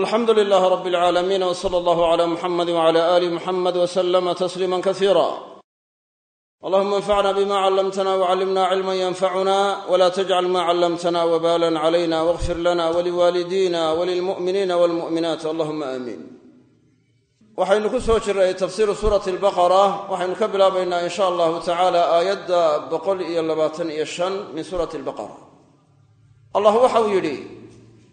alxamdu lilaah rab alcaalamiin w sala allahu cala muxamadi wcala aali muxamed wslama tasliima kasiira allahuma anfacna bima callamtana wcallimna cilman yanfacuna wla tajcal ma callamtana wbalan calayna wاغfir lana waliwaalidina walilmu'miniina walmu'minaat allahuma aamiin waxaynu ku soo jiray tafsiiru suurati albaqara waxaynu ka bilaabaynaa in sha allahu tacala aayadda boqol iyo labaatan iyo shan min suurati albaqara. Allah waxau yidhi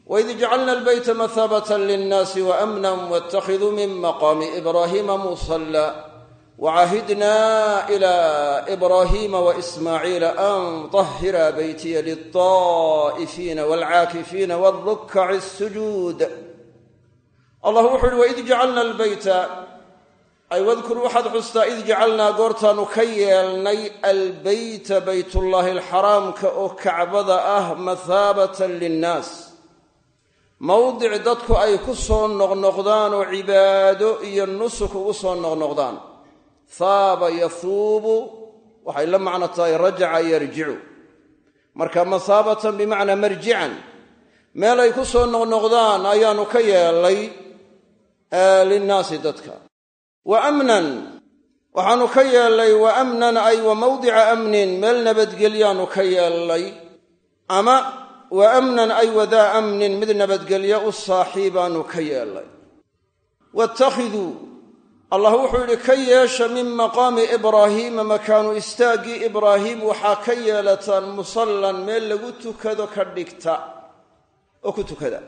waid jacalna albayta mahaabata linnaasi waamna watakiduu min maqaami ibraahiima musalla wacahidna ila ibraahiima waismaaciila an tahira beytiya lilطa'ifiina walcaakifiina walrukaci asujuud allah wuxuu yihi waid jacalna albeyta ay wadkur waxaad xustaa id jacalnaa goortaanu ka yeelnay albeyta baytullaahi alxaraamka oo kacbada ah mathaabatan linnaas mawdic dadku ay ku soo noqnoqdaan oo cibaado iyo nusuk ugu soo noqnoqdaan. Haaba yahuubu waxay la macno tahay rajaca yarjicu. Marka mahaabatan bimacnaa marjican meel ay ku soo noqnoqdaan ayaanu ka yeelay linnaasi dadka. Wa amnan waxaanu ka yeelnay wa amnan ay wa mawdica amnin meel nabadgelyaanu ka yeelnay ama wa amnan ay wadaa amnin mid nabadgelyo u saaxiibaanu ka yeelnay waittakhiduu allah wuxuu yidhi ka yeesha min maqaami ibraahiima makaanu istaaggii ibraahiim waxaa ka yeelataan musallan meel lagu tukado ka dhigta oo ku tukada.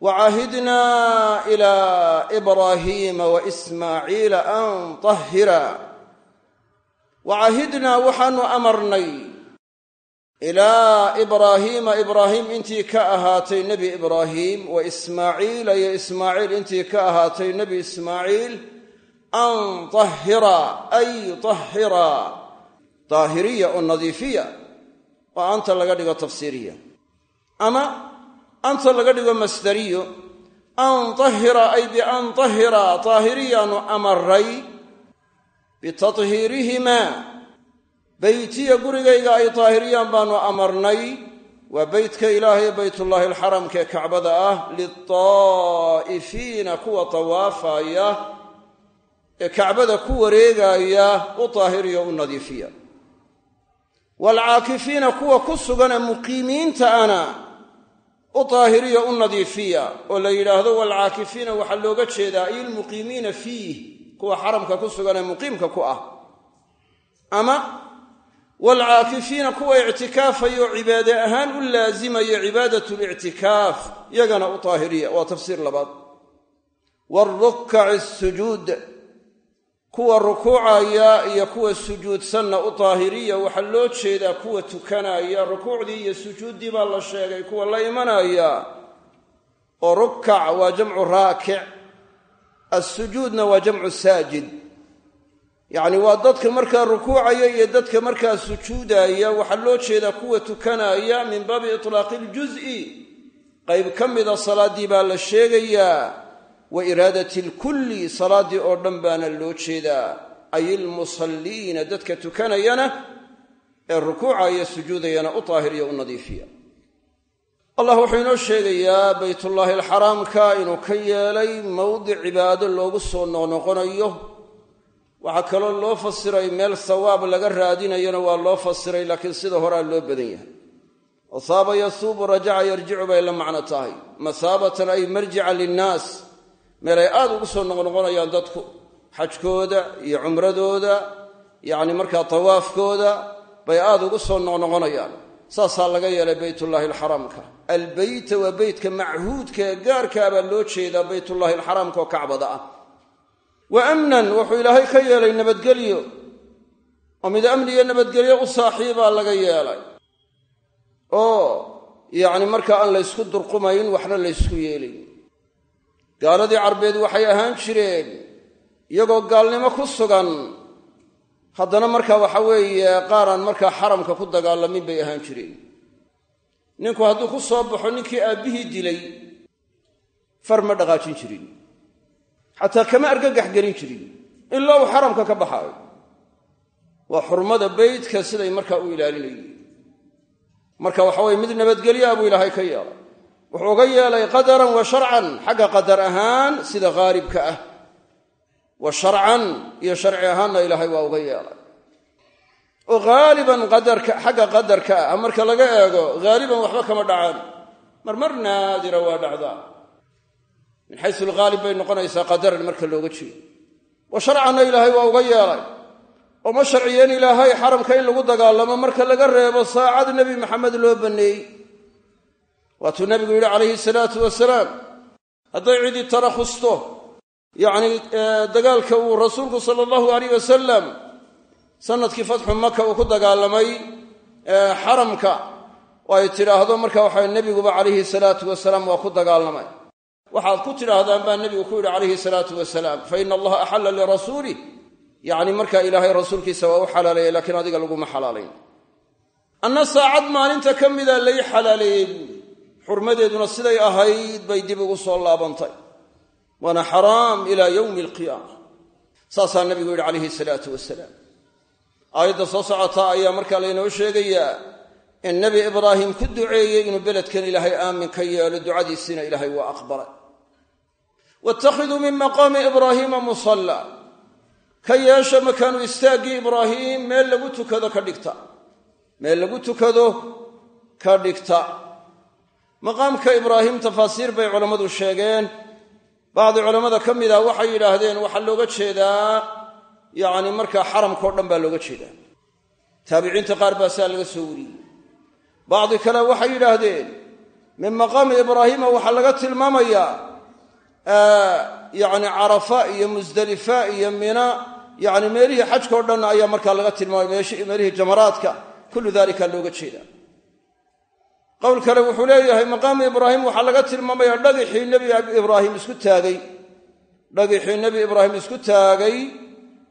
Wacahidnaa ilaa ibraahiima wa ismaaciila an tahira wacahidnaa waxaanu amarnay ilaa ibraahiima ibraahiim intii ka ahaatay nebi ibraahiim wa ismaaciila iyo ismaaciil intii ka ahaatay nebi ismaaciil an tahira ay tahira daahiriya oo nadiifiya oo anta laga dhigo tafsiiriya. Ama anta laga dhigo masdariyo an tahira ay bian tahira daahiriyaanu amaray bitathiirihimaa beytiya gurigayga ay daahiriyaan baanu amarnay. Waa beytka ilaahay beytullaahi alxaramka ee kacbada ah litaa'ifiina kuwa tawaafaya ee kacbada ku wareegaya u daahiriyo u nadiifiya. Waalcaakifiina kuwa ku sugan ee muqiimiinta ana u daahiriya u nadiifiya. Oo la yidhaahdo waalcaakifiina waxaa looga jeedaa ay ilmuqiimiina fiih kuwa xaramka ku sugan ee muqiimka ku ah. Ama waalcaakifiina kuwa ictikaafaya oo cibaade ahaan u laazimaya cibaadat lictikaaf yagana u daahiriya waa tafsiir labaad waarukaci sujuud kuwa rukuucaya iyo kuwa sujuudsanna u daahiriya waxaa loo jeedaa kuwa tukanaya rukuucdii iyo sujuuddii baa la sheegay kuwa la imanaya oo rukac waa jamcu raakic assujuudna waa jamcu saajid yacni waa dadka markaa rukuucaya iyo dadka markaa sujuudaya waxaa loo jeedaa kuwa tukanaya min baabi itlaaqi iljuz'i. Qayb ka mida salaaddii baa la sheegayaa wa iraadati alkulli salaaddii oo dhan baana loo jeedaa. Ay ilmusalliina dadka tukanayana ee rukuucaya sujuudayana u daahiriya u nadiifiya. Allah wuxuu inoo sheegayaa baytullaahi alxaraamka inuu ka yeelay mowdic cibaado loogu soo noqnoqonayo waxaa kaloo loo fasiray meel sawaab laga raadinayona waa loo fasiray laakiin sida horaa loo badan yahay. Oo saaba yasuubu rajaca yarjicu bay la macno tahay. Masaabatan ay marjican linnaas. Meel ay aad ugu soo noqnoqonayaan dadku. Xajkooda iyo cumradooda yacni markaa tawaafkooda bay aad ugu soo noqnoqonayaan. Saasaa laga yeelay beytullaahi alxaraamka. Albeyta waa beytka machuudka ee gaarkaa baa loo jeedaa beytullaahi alxaraamka oo kacbada ah wa amnan wuxuu ilaahay ka yeelay nabadgelyo. Oo mid amni iyo nabadgelyo u saaxiibaa laga yeelay. Oo yacni markaa aan laysku durqumayn waxna laysku yeelayn gaaladii carbeed waxay ahaan jireen iyagoo gaalnimo ku sugan. Haddana markaa waxa weeye qaaraan markaa xaramka ku dagaalamin bay ahaan jireen. Ninku hadduu ku soo baxo ninkii aabbihii dilay far ma dhaqaajin jirin xataa kama argagax gelin jirin. Ilaa uu xaramka ka baxaayo. Waa xurmada beytka siday markaa u ilaalinayeen. Marka waxa weye mid nabadgelyaa buu ilaahay ka yeelay. Wuxuu uga yeelay qadaran wa sharcan xagga qadar ahaan sida haalibka ah. Wa sharcan iyo sharci ahaanna ilaahay waa uga yeelay. Oo haaliban qadarka xagga qadarka ah. Marka laga eego haaliban waxba kama dhacaan. Marmar naadira waa dhacdaa min xaysu alghaalib bay noqonaysaa qadaran marka looga jeedo. Wa sharcanna ilaahay waa uga yeelay. Oo ma sharciyeen ilaahay xaramka in lagu dagaalamo marka laga reebo saacad nebi maxamed loo banneeyey waatuu nebigu yidhi calayhi salaatu wasalaam hadday cidii tarakhusto yacni dagaalka uu rasuulku sala allahu alayh wasalam sannadkii fatxu maka uu ku dagaalamay xaramka oo ay tidhaahdo marka waxa nebiguba calayhi salaatu wasalaam waa ku dagaalamay waxaad ku tidhaahdaan baa nebigu ku yidhi calayhi salaatu wasalaam fa ina allaha axalla lirasuulih yacni markaa ilaahay rasuulkiisa waa u xalaaleeyey laakiin adiga laguma xalaalayn. Anna saacad maalinta ka mida lay xalaaleeyey buuri xurmadeeduna siday ahayd bay dib ugu soo laabantay. Waana xaraam ilaa yowmi alqiyaama. Saasaa nebigu yidhi calayhi salaatu wasalaam. Aayadda soo socota ayaa markaa laynoo sheegayaa in nebi ibraahim ku duceeyey inuu beledkan ilaahay aamin ka yeelo ducadiisiina ilaahay waa aqbalay waittakhiduu min maqaami ibraahiima musalla ka yeesha makaanu istaaggii ibraahiim meel lagu tukado ka dhigta meel lagu tukado ka dhigta maqaamka ibraahim tafaasiir bay culammadu sheegeen bacdi culammada ka mid ah waxay yidhaahdeen waxaa looga jeedaa yacni markaa xaramkao dhan baa looga jeedaa taabiciinta qaar baa saa laga soo wariyey bacdi kale waxay yidhaahdeen min maqaami ibraahiima waxaa laga tilmaamayaa yacni carafa iyo musdelifa iyo mina yacni meelihii xajkao dhan ayaa markaa laga tilmaamay meelihii jamaraadka. Kullu dalika looga jeedaa qowl kale wuxuu leeyahay maqaamu ibraahim waxaa laga tilmaamayaa dhagixii nebi ibraahim isku taagay. Dhagixii nebi ibraahim isku taagay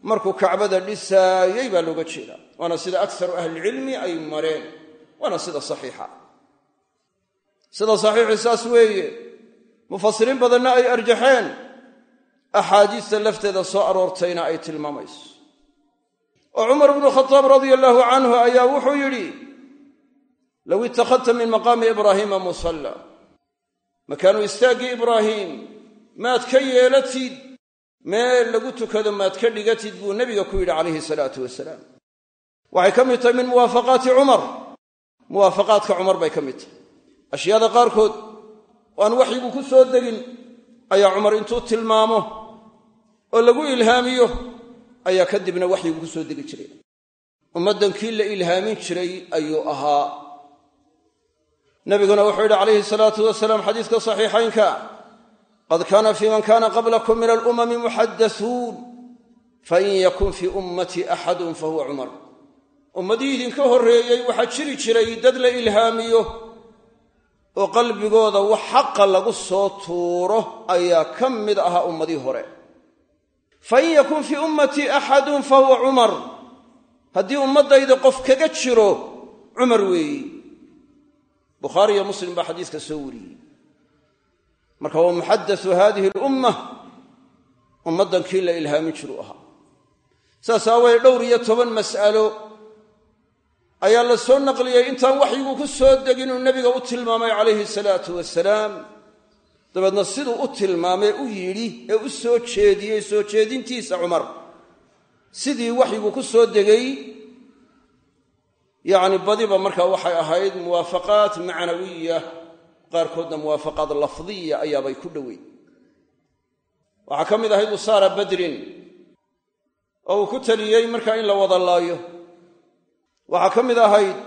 markuu kacbada dhisaayey baa looga jeedaa waana sida akharu ahlilcilmi ay mareen. Waana sida saxiixa. Sida mufasiriin badanna ay arjaxeen. Axaadiista lafteeda soo aroortayna ay tilmaamayso. Oo cumar bnu khadaab radia allaahu canhu ayaa wuxuu yidhi low ittakhadta min maqaami ibraahiima musalla. Makaanuu istaaggii ibraahiim maad ka yeelatid meel lagu tukado maad ka dhigatid buu nebiga ku yidhi calayhi salaatu wasalaam. Waxay ka mid tahay min muwaafaqaati cumar. Muwaafaqaadka cumar bay ka mid tahay. Ashyaada qaarkood oo aan waxyigu ku soo degin ayaa cumar intuu tilmaamo oo lagu ilhaamiyo ayaa kadibna waxyigu ku soo degi jiray. Ummaddankii la ilhaamin jiray ayuu ahaa. Nabiguna wuxuu yidhi calayhi salaatu wasalaam xadiiska saxiixaynka qad kaana fii man kaana qablakum min alumami muxaddasuun fain yakun fii ummatii axadun fahuwa cumar. Ummadii idinka horreeyey waxaa jiri jiray dad la ilhaamiyo oo qalbigooda wax xaqa lagu soo tuuro ayaa ka mid ahaa ummadii hore. Fain yakun fii ummatii axadun fahuwa cumar. Haddii ummaddayda qof kaga jiro cumar weeyi. Bukhaari iyo muslim baa xadiiska soo wariyey. Marka waa muxadatu hadihi alumma ummaddankii la ilhaamin jiru ahaa. Saas aawaye dhowr iyo toban mas'alo ayaa la soo naqliyey intaan waxyigu ku soo degin uu nebiga u tilmaamay calayhi salaatu wasalaam dabeedna siduu u tilmaamee u yidhi ee u soo jeediyey soo jeedintiisa cumar sidii waxyigu ku soo degay yacni badiba markaa waxay ahayd muwaafaqaat macnawiya qaarkoodna muwaafaqaad lafdiya ayaabay ku dhoweyn waxaa ka mid ahayd usaara badrin oo uu ku taliyey markaa in la wada laayo waxaa ka mid ahayd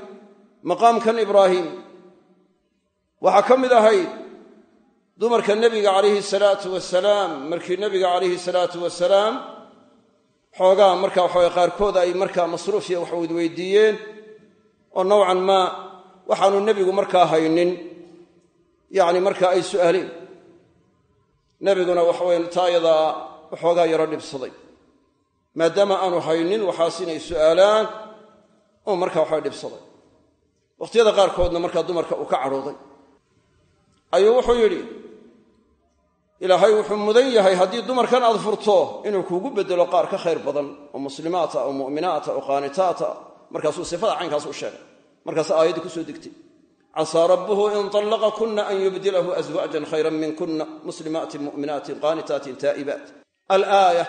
maqaamkan ibraahim. Waxaa ka mid ahayd dumarka nebiga calayhi salaatu wasalaam markii nebiga calayhi salaatu wasalaam xoogaa markaa waxaway qaarkood ay markaa masruufiya wax weydweydiiyeen oo nowcan maa waxaanu nebigu markaa haynin. Yacni markaa ay su'aaleen nebiguna waxaweyn taa yadaa waxoogaa yaro dhibsaday. Maadaama aanu haynin waxaas inay su'aalaan oo markaa waxaa dhibsaday. Wakhtiyada qaarkoodna markaa dumarka uu ka cadhooday. Ayuu wuxuu yidhi ilaahay wuxuu mudan yahay haddii dumarkan aad furto inuu kuugu beddelo qaar ka khayr badan oo muslimaata oo mu'minaata oo qaanitaata. Markaasuu sifada caynkaas u sheegay. Markaas aayaddii ku soo degtay. Casaa rabbuhu in طallaqa kuna an yubdilahu aswaajan khayra min kuna muslimaatin mu'minaatin qaanitaatin taa'ibaat. Alaaya.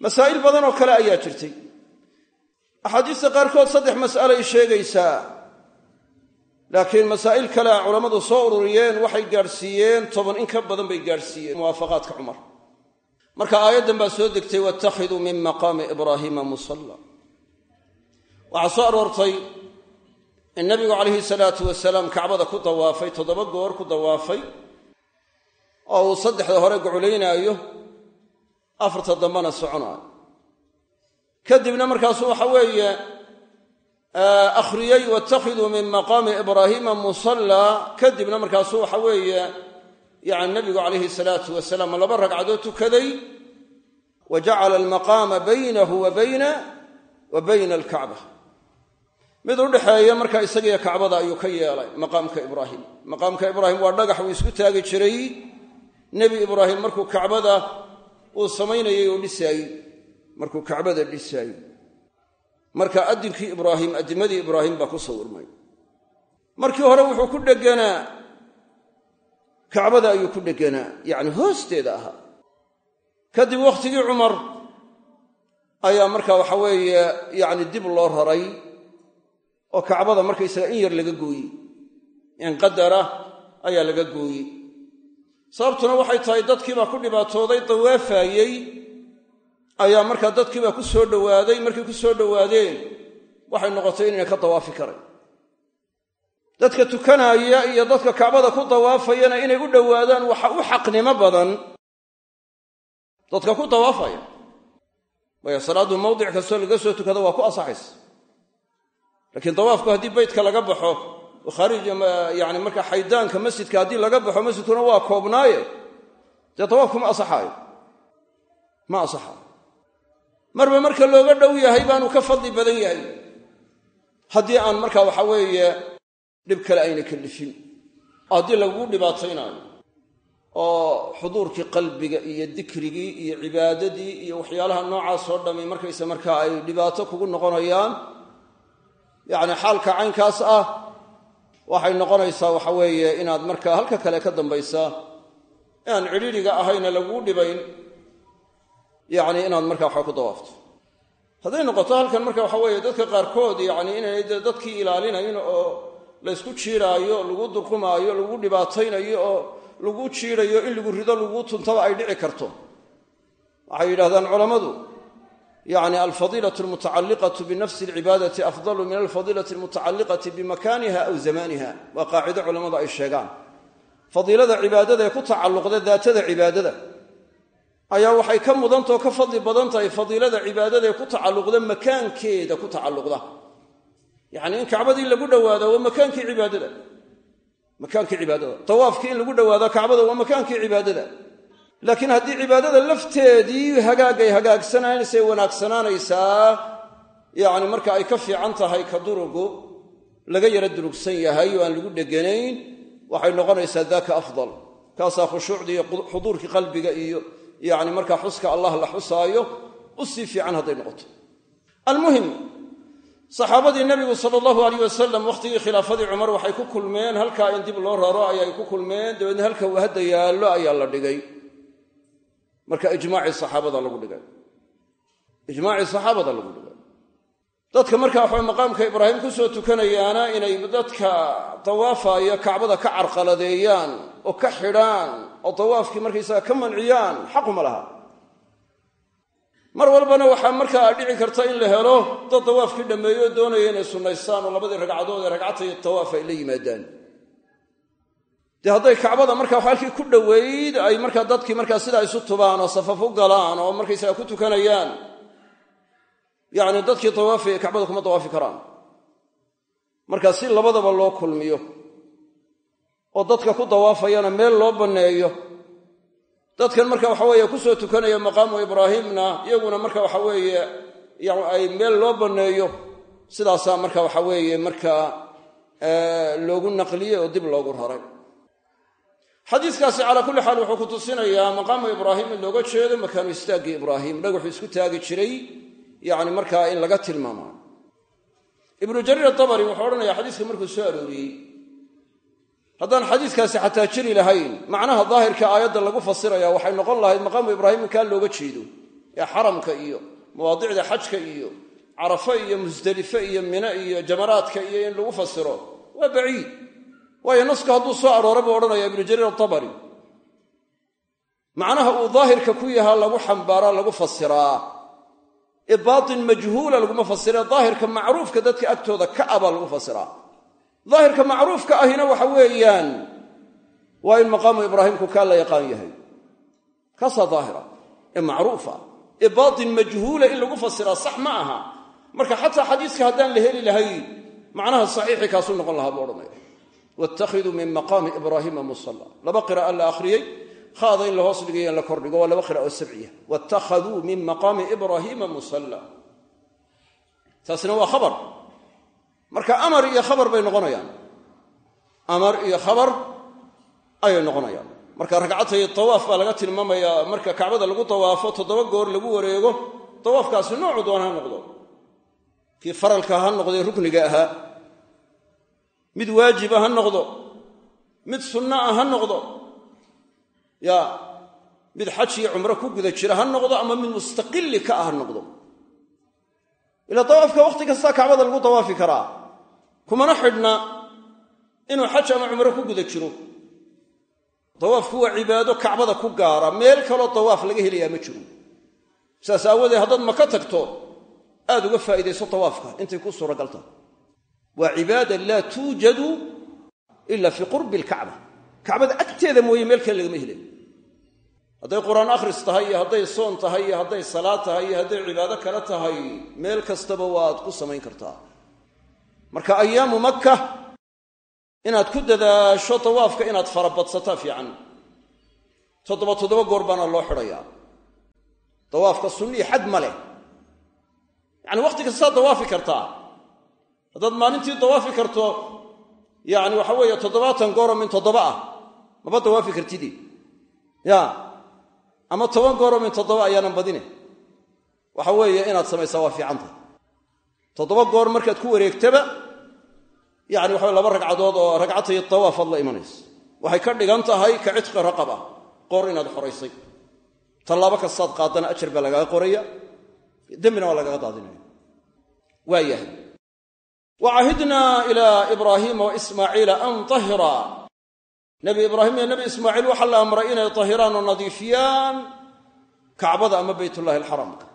Masaa'il badan oo kale ayaa jirtay axaadiista qaarkood saddex mas'alay sheegaysaa. Laakiin masaa'il kale a culammadu soo ururiyeen waxay gaadhsiiyeen toban in ka badan bay gaadhsiiyeen. Muwaafaqaadka cumar. Marka aayaddan baa soo degtay wattakhiduu min maqaami ibraahiima musalla. Waxaa soo aroortay in nabigu calayhi salaatu wasalaam kacbada ku dawaafay toddoba goor ku dawaafay oo uu saddexda hore gocolaynaayo afarta dambena soconaayo kadibna markaasu waxa weeye akhriyey wattakhiduu min maqaami ibraahiima musallaa kadibna markaasu waxa weeye yani nabigu calayhi salaatu wasalaam laba ragcadood tukaday. Wa jacala almaqaama baynahu wa bayna alkacba. Mid u dhexeeya marka isagiyo kacbada ayuu ka yeelay maqaamka ibraahim maqaamka ibraahim waa dhagax uu isku taagi jiray. Nebi ibraahim markuu kacbada uu samaynayey oo dhisaayey markuu kacbada dhisaayey marka addinkii ibraahim addimadii ibraahim baa ku sawirmay markii hore wuxuu ku dheganaa kacbada ayuu ku dheganaa yacni hoosteeda ahaa. Kadib wakhtigii cumar ayaa marka waxa weeye yacni dib loo raray oo kacbada markaysaga in yar laga gooyey in qadara ayaa laga gooyey. Sababtuna waxay tahay dadkiibaa ku dhibaatooday dawaafaayey ayaa markaa dadkiibaa ku soo dhowaaday markay ku soo dhowaadeen waxay noqotay inayna ka dawaafi karayn dadka tukanaaya iyo dadka kacbada ku dawaafayana inay u dhowaadaan waxa u xaqnimo badan. Dadka ku dawaafaya waayo salaaddu mawdic kastoo laga soo tukado waa ku asaxaysa. Laakiin dawaafku haddii beytka laga baxo oo khaarij yani marka xaydaanka masjidka haddii laga baxo masjidkuna waa koobnaaye. Dee dawaafku ma asaxaayo? Ma asaxaayo marba marka looga dhow yahay baanu ka fadli badan yahay. Haddii aan marka waxa weeye dhib kale ayna kalifin haddii lagugu dhibaataynaayo oo xuduurkii qalbiga iyo dikrigii iyo cibaadadii iyo waxyaalaha noocaasoo dhammi markayse markaa ay dhibaato kugu noqonayaan yacni xaalka caynkaas ah waxay noqonaysaa waxa weeye inaad markaa halka kale ka dambaysaa. Inaan cidhiidriga ahayna laguu dhibayn yacni inaad markaa waxa ku dawaafto. Hadday noqoto halkan marka waxa weeye dadka qaarkood yacni inaynay dadkii ilaalinayn oo laysku jiiraayo lagu durqumaayo lagu dhibaataynayo oo lagu jiirayo in lagu rido lagu tuntaba ay dhici karto. Waxay yidhahdaan culammadu yacni alfadiilatu almutacalliqatu binafsi alcibaadati afdalu min alfadiilati almutacalliqati bimakaniha aw zamaniha waa qaacido culammadu ay sheegaan. Fadiilada cibaadada ee ku tacalluqda daatada cibaadada ayaa waxay ka mudantao ka fadli badan tahay fadiilada cibaadada ee ku tacalluqda makaankeeda ku tacalluqda. Yacni in kacbadii lagu dhowaado waa makaankii cibaadada. Makaankii cibaadada. Tawaafkii in lagu dhowaado kacbada waa makaankii cibaadada. Laakiin haddii cibaadada lafteedii hagaagay hagaagsanaynaysay wanaagsanaanaysaa yacni marka ay ka fiican tahay ka durugu laga yara durugsan yahay oo aan lagu dheganayn waxay noqonaysaa daaka afdal. Kaasaa khushuucdii iyo xuduurkii qalbiga iyo yacni markaa xuska allah la xusaayo u sii fiican hadday noqoto. Almuhim saxaabadii nebigu sala allahu alayh wasalam wakhtigii khilaafadii cumar waxay ku kulmeen halkaa in dib loo raro ayay ku kulmeen dabeedna halka uu hadda yaallo ayaa la dhigay. Marka ijmaacii saxaabada lagu dhigay. Ijmaacii saxaabada lagu dhigay. Dadka marka waxaa maqaamka ibraahim ku soo tukanayaana inay dadka dawaafaya kacbada ka carqaladeeyaan oo ka xidhaan oo dawaafkii markaysaga ka manciyaan xaquma laha. Mar walbana waxaa markaa dhici karta in la helo dad dawaafkii dhammeeyo oo doonaya inay sunnaystaan oo labadii ragcadood ee ragcatay tawaaf ay la yimaadaan. Dee hadday kacbada markaa halkii ku dhoweyd ay markaa dadkii markaa sidaa isu tubaan oo safaf u galaan oo markaysaga ku tukanayaan yacni dadkii dawaafaya kacbada kuma dawaafi karaan. Marka si labadaba loo kulmiyo oo dadka ku dawaafayana meel loo banneeyo. Dadkan marka waxa weeye ku soo tukanaya maqaamu ibraahimna iyaguna marka waxa weeye ay meel loo banneeyo sidaasaa marka waxa weeye markaa loogu naqliyey oo dib loogu raray. Xadiiskaasi calaa kulli xaal wuxuu ku tusinayaa maqaamu ibraahim in looga jeedo makaanu istaaggii ibraahim. Dhagaxu isku taagi jiray yacni markaa in laga tilmaamaayo ibnu jariir atabari wuxuu odhanaya xadiiska markuu soo arooriyey haddaan xadiiskaasi xataa jiri lahayn macnaha daahirka aayadda lagu fasiraya waxay noqon lahayd maqaamu ibraahim inkaa looga jeedo. Ee xaramka iyo mawaadicda xajka iyo carafo iyo musdelife iyo mine iyo jamaraadka iyo in lagu fasiro waa baciid. Waayo nasku hadduu soo aroora buu odhanaya ibnu jariir atabari macnaha uu daahirka ku yahaa lagu xambaaraa lagu fasiraa. Ee baatin majhuula laguma fasiree daahirka macruufka dadka agtooda ka a baa lagu fasiraa daahirka macruufka ahina waxa weeyaan waa in maqaamu ibraahimku kaa la yaqaan yahay. Kaasaa daahira ee macruufa ee baatin majhuula in lagu fasiraa sax ma aha. Marka xataa xadiiska haddaan la heli lahayn macnaha saxiixi kaasuu noqon lahaa buu odhanaya waittakhiduu min maqaami ibraahiima musalla. Laba qira'a la akhriyey haada in la hoos dhigayo in la kordhigo waa laba qira'a oo sabciya. Waittakhaduu min maqaami ibraahiima musalla. Taasina waa khabar marka amar iyo khabar bay noqonayaan. Amar iyo khabar ayay noqonayaan. Marka ragcatay tawaaf baa laga tilmaamayaa. Marka kacbada lagu tawaafo toddoba goor lagu wareego tawaafkaasi noocu doon ha noqdo. Kii faralka ha noqdee rukniga ahaa mid waajiba ha noqdo. Mid sunna ah ha noqdo. Ya mid xaj iyo cumro ku guda jira ha noqdo ama mid mustaqili ka ah ha noqdo. Ilaa tawaafka wakhti kastaa kacbada lagu tawaafi karaa kumana xidhna inuu xaj ama cumro ku guda jiro. Tawaafku waa cibaado kacbada ku gaara. Meel kaloo tawaaf laga helayaa ma jiro. Saas aawoodee haddaad maka tagto aad uga faa'iidayso tawaafka intay ku suuragal waa cibaada laa tuujadu ila fii qurbi alkacba kacbada agteeda mooye meel kale lagama helay hadday qur'aan akhris tahay iyo hadday soon tahay iyo hadday salaad tahay iyo hadday cibaado kale tahay meel kastaba waad ku samayn kartaa marka ayaamu makka inaad ku dadaasho tawaafka inaad farabadsataa fiican. Toddoba toddoba goor baana loo xidhayaa dawaafka sunnii xad ma leh. Yacni wakhti kastaad dawaafi kartaa. Haddaad maalintii dawaafi karto yacni waxa weeye toddobaatan gooroo min toddoba ah. Maba dawaafi kartidi. Ya. Ama toban gooroo min toddoba ayaanan badine. Waxa weeye inaad samaysaa waa fiicantah toddoba goor markaad ku wareegtaba yani waxa laba ragcadood oo ragcatay tawaafaad la imanaysa waxay ka dhigan tahay ka cidqi raqaba qoor inaad xoraysay tallaabo kastaad qaadana ajar baa lagaga qoraya dembina waa lagaga daadinaya waa yahay. Wa cahidnaa ilaa ibraahiima wa ismaaciila an tahira. Nebi ibraahim iyo nebi ismaaciil waxaa la amray inay tahiraan oo nadiifiyaan kacbada ama baytullahi alxaramka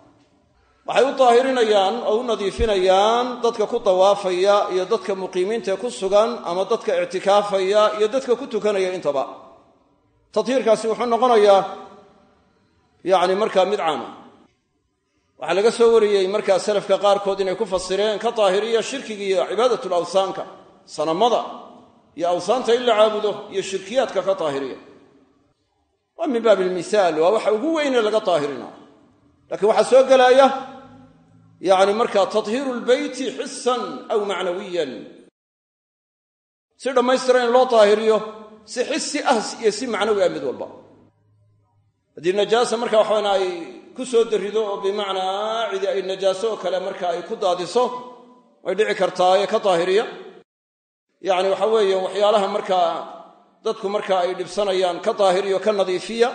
waxay u daahirinayaan oo u nadiifinayaan dadka ku dawaafaya iyo dadka muqiimiintae ku sugan ama dadka ictikaafaya iyo dadka ku tukanaya intaba. Tadhiirkaasi wuxuu noqonayaa yacni markaa mid caama waxaa laga soo wariyey markaa salafka qaarkood inay ku fasireen ka daahiriya shirkiga iyo cibaadatul awsaanka sanamada iyo awsaanta in la caabudo iyo shirkiyaadka ka daahiriya waa min baabi almisaal waa waxa ugu weyne laga daahirina laakiin waxaa soo gelaya yacni markaa tadhiiru lbeyti xisan aw macnawiyan. Si dhammaystiran in loo daahiriyo si xisi ah iyo si macnawi ah mid walba. Haddii najaasa marka waxaana ay ku soo darido oo bimacnaa cidi ay najaaso oo kale marka ay ku daadiso way dhici kartaa ee ka daahiriya yacni waxa waxyaalaha markaa dadku marka ay dhibsanayaan ka daahiriyo ka nadiifiya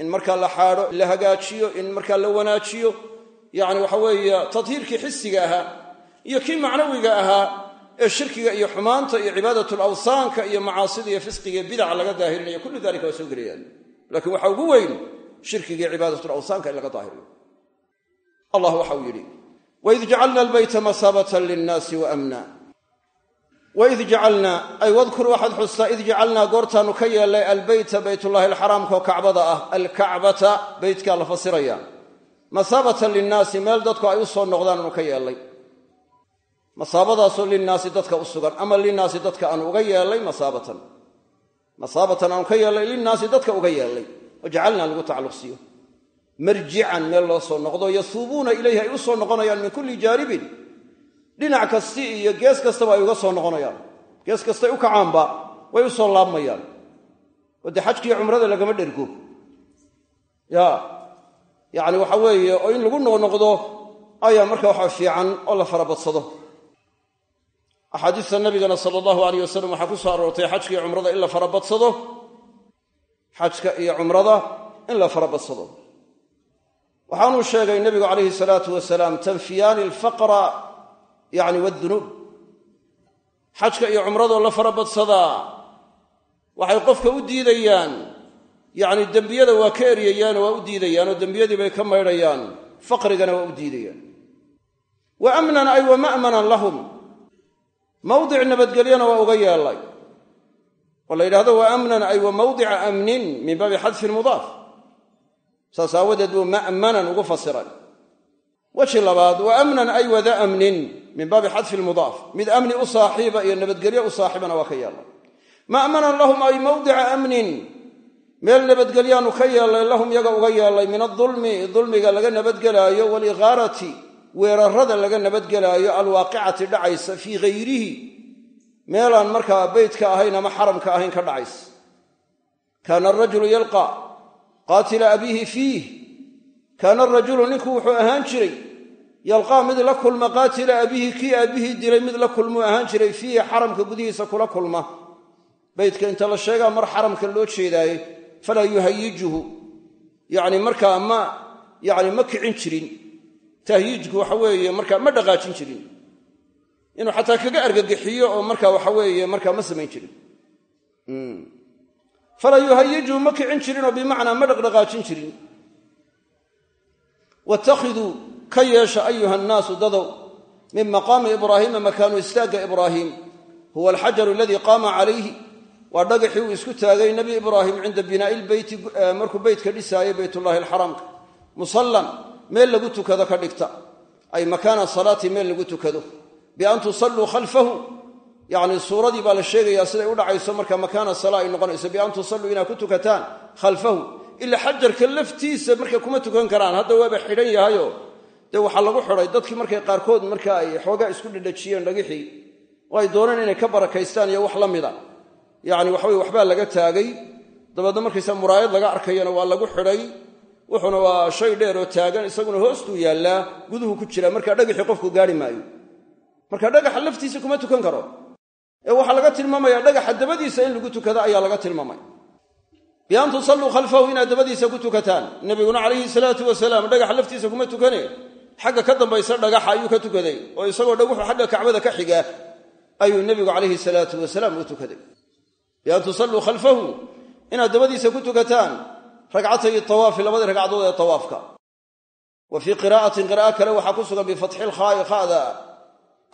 in markaa la xaadho la hagaajiyo in markaa la wanaajiyo yacni waxa weeye tadhiirkii xisiga ahaa iyo kii macnawiga ahaa ee shirkiga iyo xumaanta iyo cibaadatul awsaanka iyo macaasida iyo fisqiga bidaca laga daahirinayo kullu dalika waa soo gelayaan laakiin waxaa ugu weyn shirkiga iyo cibaadatul awsaanka in laga daahiriyo. Allah waxa uu yidhi waid jacalna albayta masaabatan linnaasi wa amna. Waid jacalnaa ay wadkur waxaad xustaa id jacalnaa goortaannu ka yeellay albeyta baytullaahi alxaraamka oo kacbada ah alkacbata beytkaa la fasiraya masaabatan linnaasi meel dadku ay u soo noqdaannu ka yeellay. Masaabadaasoo linnaasi dadka u sugan ama linnaasi dadka aanu uga yeellay masaabatan. Masaabatan aanu ka yeellay linnaasi dadka uga yeellay. Oo jacalnaa lagu tacalluqsiiyo marjican meel loo soo noqdo yasuubuuna ilayhi ay u soo noqonayaan min kulli jaanibin. Dhinac kasti iyo gees kastaba ay uga soo noqonayaan. Gees kastay u kacaanba way u soo laabmayaan. Oo dee xajkiiyo cumrada lagama dhergo. Ya yacni waxa weeye oo in lagu noqnoqdo ayaa marka waxa fiican oo la farabadsado axaadiista nabigana sala allahu alayh wasalam waxaa ku soo aroortay xajka iyo cumrada in la farabadsado xajka iyo cumrada in la farabadsado waxaanuu sheegay nebigu calayhi salaatu wasalaam tanfiyaani alfaqra yani wadunuub xajka iyo cumradoo la farabadsadaa waxay qofka u diidayaan yacni dembiyada waa ka eryayaanoo waa u diidayaan oo dembiyadii bay ka maydhayaan. Faqrigana waa u diidayaan. Wa amnan ay wa ma'manan lahum. Mawdic nabadgelyana waa uga yeellay oo la yidhahdo wa amnan ay wa mawdica amnin min baabi xadfi lmudaaf saas aawadeed buu ma'manan ugu fasiray. Weji labaad wa amnan ay wada amnin min baabi xadfi lmudaaf mid amni u saaxiiba iyo nabadgelyo u saaxiibana waa ka yeellay ma'manan lahum ay mawdica amnin meel nabadgelyaanu ka yeellay lahum yaga uga yeellay min adulmi dulmiga laga nabadgelaayo waaligaarati weerarada laga nabadgelaayo alwaaqicati dhacaysa fii hayrihi meelaan markaa beytka ahayn ama xaramka ahayn ka dhacaysa. Kaana arajulu yalqa qaatila abiihi fiih kaana arajulu ninku wuxuu ahaan jiray yalqaa mid la kulma qaatila abiihi kii aabihii dilay mid la kulmuu ahaan jiray fiihi xaramka gudihiisa kula kulma. Beytka inta la sheegaa mar xaramka loo jeedaaye falaa yuhayijuhu yani markaa ma yani ma kicin jirin. Tahyiijku waxa weeye markaa ma dhaqaajin jirin. Inuu xataa kaga argagixiyo oo marka waxa weeye markaa ma samayn jirin. Falaa yuhayijuhu ma kicin jirin oo bimacnaa ma dhaqdhaqaajin jirin. Watakhiduu ka yeesha ayuha nnaasu dadow min maqaami ibraahiima makaanu istaagga ibraahiim huwa alxajaru aladii qaama calayhi waa dhagaxii uu isku taagay nebi ibraahim cinda binaa'i lbeyti markuu beytka dhisaayay beytullahi alxaraamka. Musallan meel lagu tukado ka dhigta. Ay makaana salaati meel lagu tukado. Bian tusalluu khalfahu. Yacni suuradii baa la sheegayaa siday u dhacayso marka makaana sala ay noqonayso. Bian tusalluu inaad ku tukataan khalfahu. Ila xajarka laftiisa markay kuma tukan karaan. Hadda waaba xidhan yahayo dee waxaa lagu xidhay dadkii markay qaarkood marka ay xoogaa isku dhedhajiyeen dhagixii oo ay dooneen inay ka barakaystaan iyo wax la mida yacni waxaweye waxbaa laga taagay. Dabeedna markaysa muraayad laga arkayana waa lagu xidhay. Wuxuuna waa shay dheer oo taagan isaguna hoostuu yaallaa guduhu ku jira. Markaa dhagaxii qofku gaari maayo. Marka dhagaxa laftiisa kuma tukan karo. Ee waxaa laga tilmaamaya dhagaxa dabadiisa in lagu tukado ayaa laga tilmaamay. Bian tusalluu khalfahu inaad dabadiisa ku tukataan. Nebiguna calayhi salaatu wasalaam dhagaxa laftiisa kuma tukane. Xagga ka dambaysa dhagaxa ayuu ka tukaday. Oo isagoo dhaguxu xagga kacbada ka xiga ayuu nebigu calayhi salaatu wasalaam u tukaday bian tusalluu khalfahu inaad dabadiisa ku tukataan ragcatay tawaafi labadii ragcadood ee tawaafka wa fii qiraa'atin qiraa'o kale waxaa ku sugan bifatxi lkhaa'i kha'da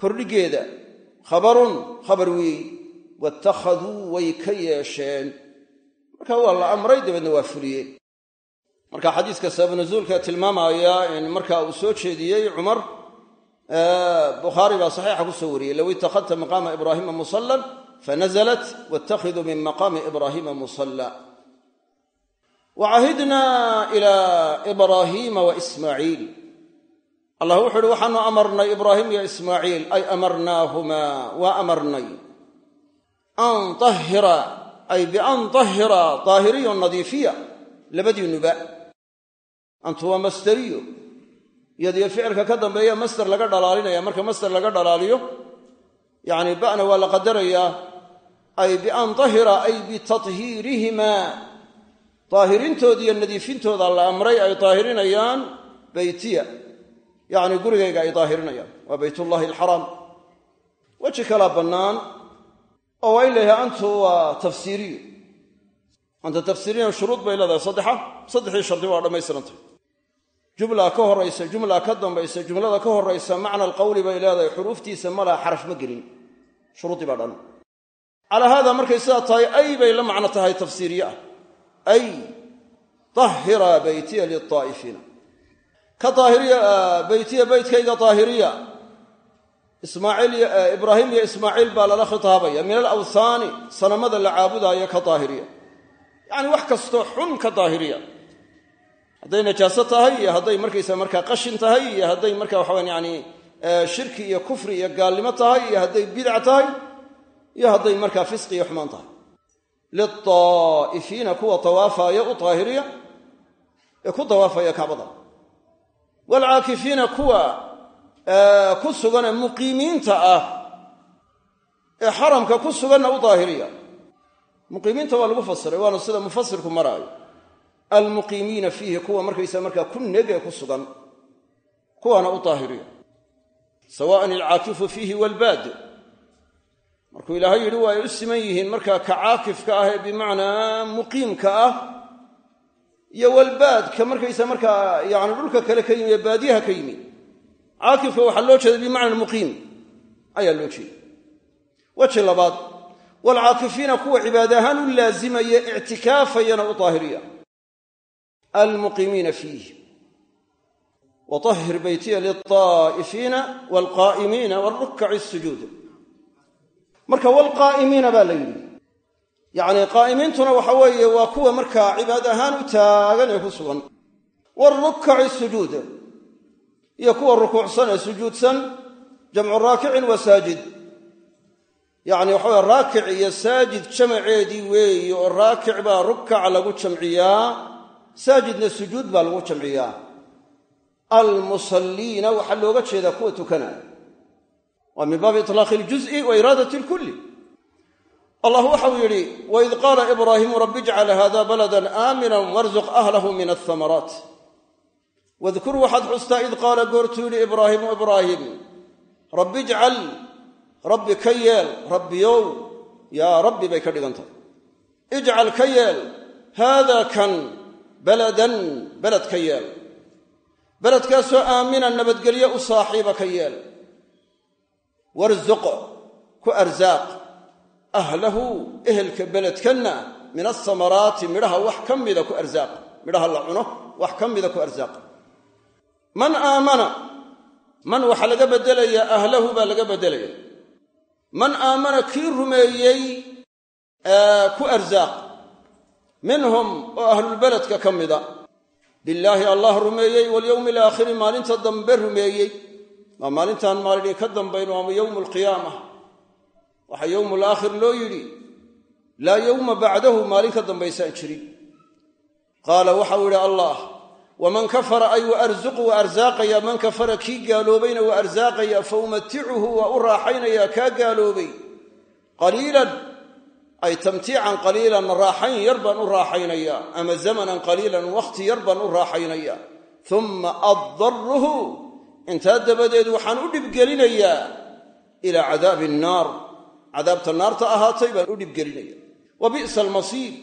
kordhigeeda khabarun khabar weey waittakhaduu way ka yeesheen marka waa la amray dabeedna waa fuliyeen marka xadiiska sabanuzuulka tilmaamaya in marka uu soo jeediyey cumar bukhaari baa saxiixa ku soo wariyey low ittakhadta maqaama ibraahiima musallan fanazalat wattakhiduu min maqaami ibraahiima musalla wacahidnaa ilaa ibraahiima wa ismaaciil allah wuxu uhi waxaanu amarnay ibraahim iyo ismaaciil ay amarnaahumaa waa amarnay an tahira ay bian tahira daahiriyo nadiifiya labadiinuba antu waa masderiyo iyadiyo ficilka ka dambeeya masder laga dhalaalinaya marka masder laga dhalaaliyo yacni ba'na waa la qadarayaa ay bian tahira ay bitathiirihimaa daahirintooda iyo nadiifintooda la amray ay daahirinayaan beytiya yacni gurigayga ay daahirinayaan waa baytullaahi alxaraam. Weji kalaa bannaan oo waa in la antu waa tafsiiriyo anta tafsiiriyan shuruud bay leedahay saddexa saddexdii shardi waa dhammaystirantay. Jumla ka horaysa jumla ka dambaysa jumlada ka horaysa macna alqowli bay leedahay xuruuftiisa malaha xaraf ma gelin. Shuruuddii baa dhan calaa haada markay sidaa tahay ay bay la macno tahay tafsiiriye ah. Ay tahira beytiya lilaa'ifiina ka daahiriya beytiya beytkayga daahiriya ismaaciil ibraahim iyo ismaaciil baa lala khitaabaya. Min alawthaani sanamada la caabudaayo ka daahiriya yacni wax kastoo xun ka daahiriya hadday najaaso tahay iyo hadday markaysa markaa qashin tahay iyo hadday marka waxawan yani shirki iyo kufri iyo gaalnimo tahay iyo hadday markaa fisqi xumaan tahay. Liltaa'ifiina kuwa tawaafaya u daahiriya ee ku dawaafaya kacbada waalcaakifiina kuwa ku suganee muqiimiinta ah ee xaramka ku suganna u daahiriya muqiimiinta waa lagu fasiray waana sida mufasirku maraayo. Almuqiimiina fiihi kuwa markaysa markaa ku negee ku sugan kuwaana u daahiriya sawaan alcaakifu fiihi walbaad markuu ilaahay yidhi waa ay u siman yihiin markaa ka caakifka ah ee bimacnaa muqiimka ah iyo walbaadka markaysa markaa yani dhulka kale ka yimi ee baadiyaha ka yimi caakifka waxaa loo jeeda bimacna muqiim ayaa loo jeeda weji labaad waalcaakifiina kuwa cibaad ahaan u laazimaya ictikaafayana u daahiriya. Almuqiimiina fiih watahhir beytiya lilطaa'ifiina waalqaa'imiina waarukaci sujuud marka waalqaa'imiina baa la yidhi. Yacni qaa'imiintuna waxa weeye waa kuwa markaa cibaad ahaan u taagan ee ku sugan. Waarukaci sujuud. Iyo kuwa rukuucsan ee sujuudsan jamcu raakicin wa saajid. Yacni waxa weye raakic iyo saajid jamaceedii weeye oo raakic baa rukac lagu jamciyaa saajidna sujuud baa lagu jamciyaa. Almusalliina waxaa looga jeedaa kuwa tukanaya waa min baabi itlaaqi iljuzi wa iraadat allah waxau yidhi waid qaala ibraahimu rabbi ijcal hada baladan aaminan warzuq ahlahu min alhamaraat wadkur waxaad xustaa id qaala goortuu yidhi ibraahimu ibraahim rabbi ijcal rabbi ka yeel rabbiyow yaa rabbi bay ka dhigan tahay ijcal ka yeel haada kan baladan beled ka yeel. Beledkaasoo aaminan nabadgelyo u saaxiiba ka yeel warzuq ku arsaaq ahlahu ehelka beledkanna min asamaraati midhaha wax ka mida ku arsaaq midhaha la cuno wax ka mida ku arsaaq man aamana man waxaa laga beddelayaa ahlahu baa laga beddelaya man aamana kii rumeeyey ku arsaaq minhum oo ahlulbeledka ka mida billaahi allah rumeeyey walyowmi alaakhiri maalinta dambe rumeeyey waa maalintaan maalini ka dambayn waama yowmu alqiyaama waxaa yowmu alaakhir loo yidhi laa yowma bacdahu maalin ka dambaysaan jirin. Qaala waxau yidhi allah waman kafara ay wa arsuqu waa arsaaqaya man kafara kii gaaloobayna waa arsaaqaya fa umaticuhu waa u raaxaynayaa kaa gaaloobay. Qaliilan ay tamtiican qaliilan raaxayn yar baan u raaxaynayaa ama zamanan qaliilan wakhti yar baan u raaxaynayaa uma addaruhu intaa dabadeed waxaan u dhibgelinayaa ilaa cadaabi annaar. Cadaabta naarta ahaatay baan u dhibgelinaya wa bi'sa almasiir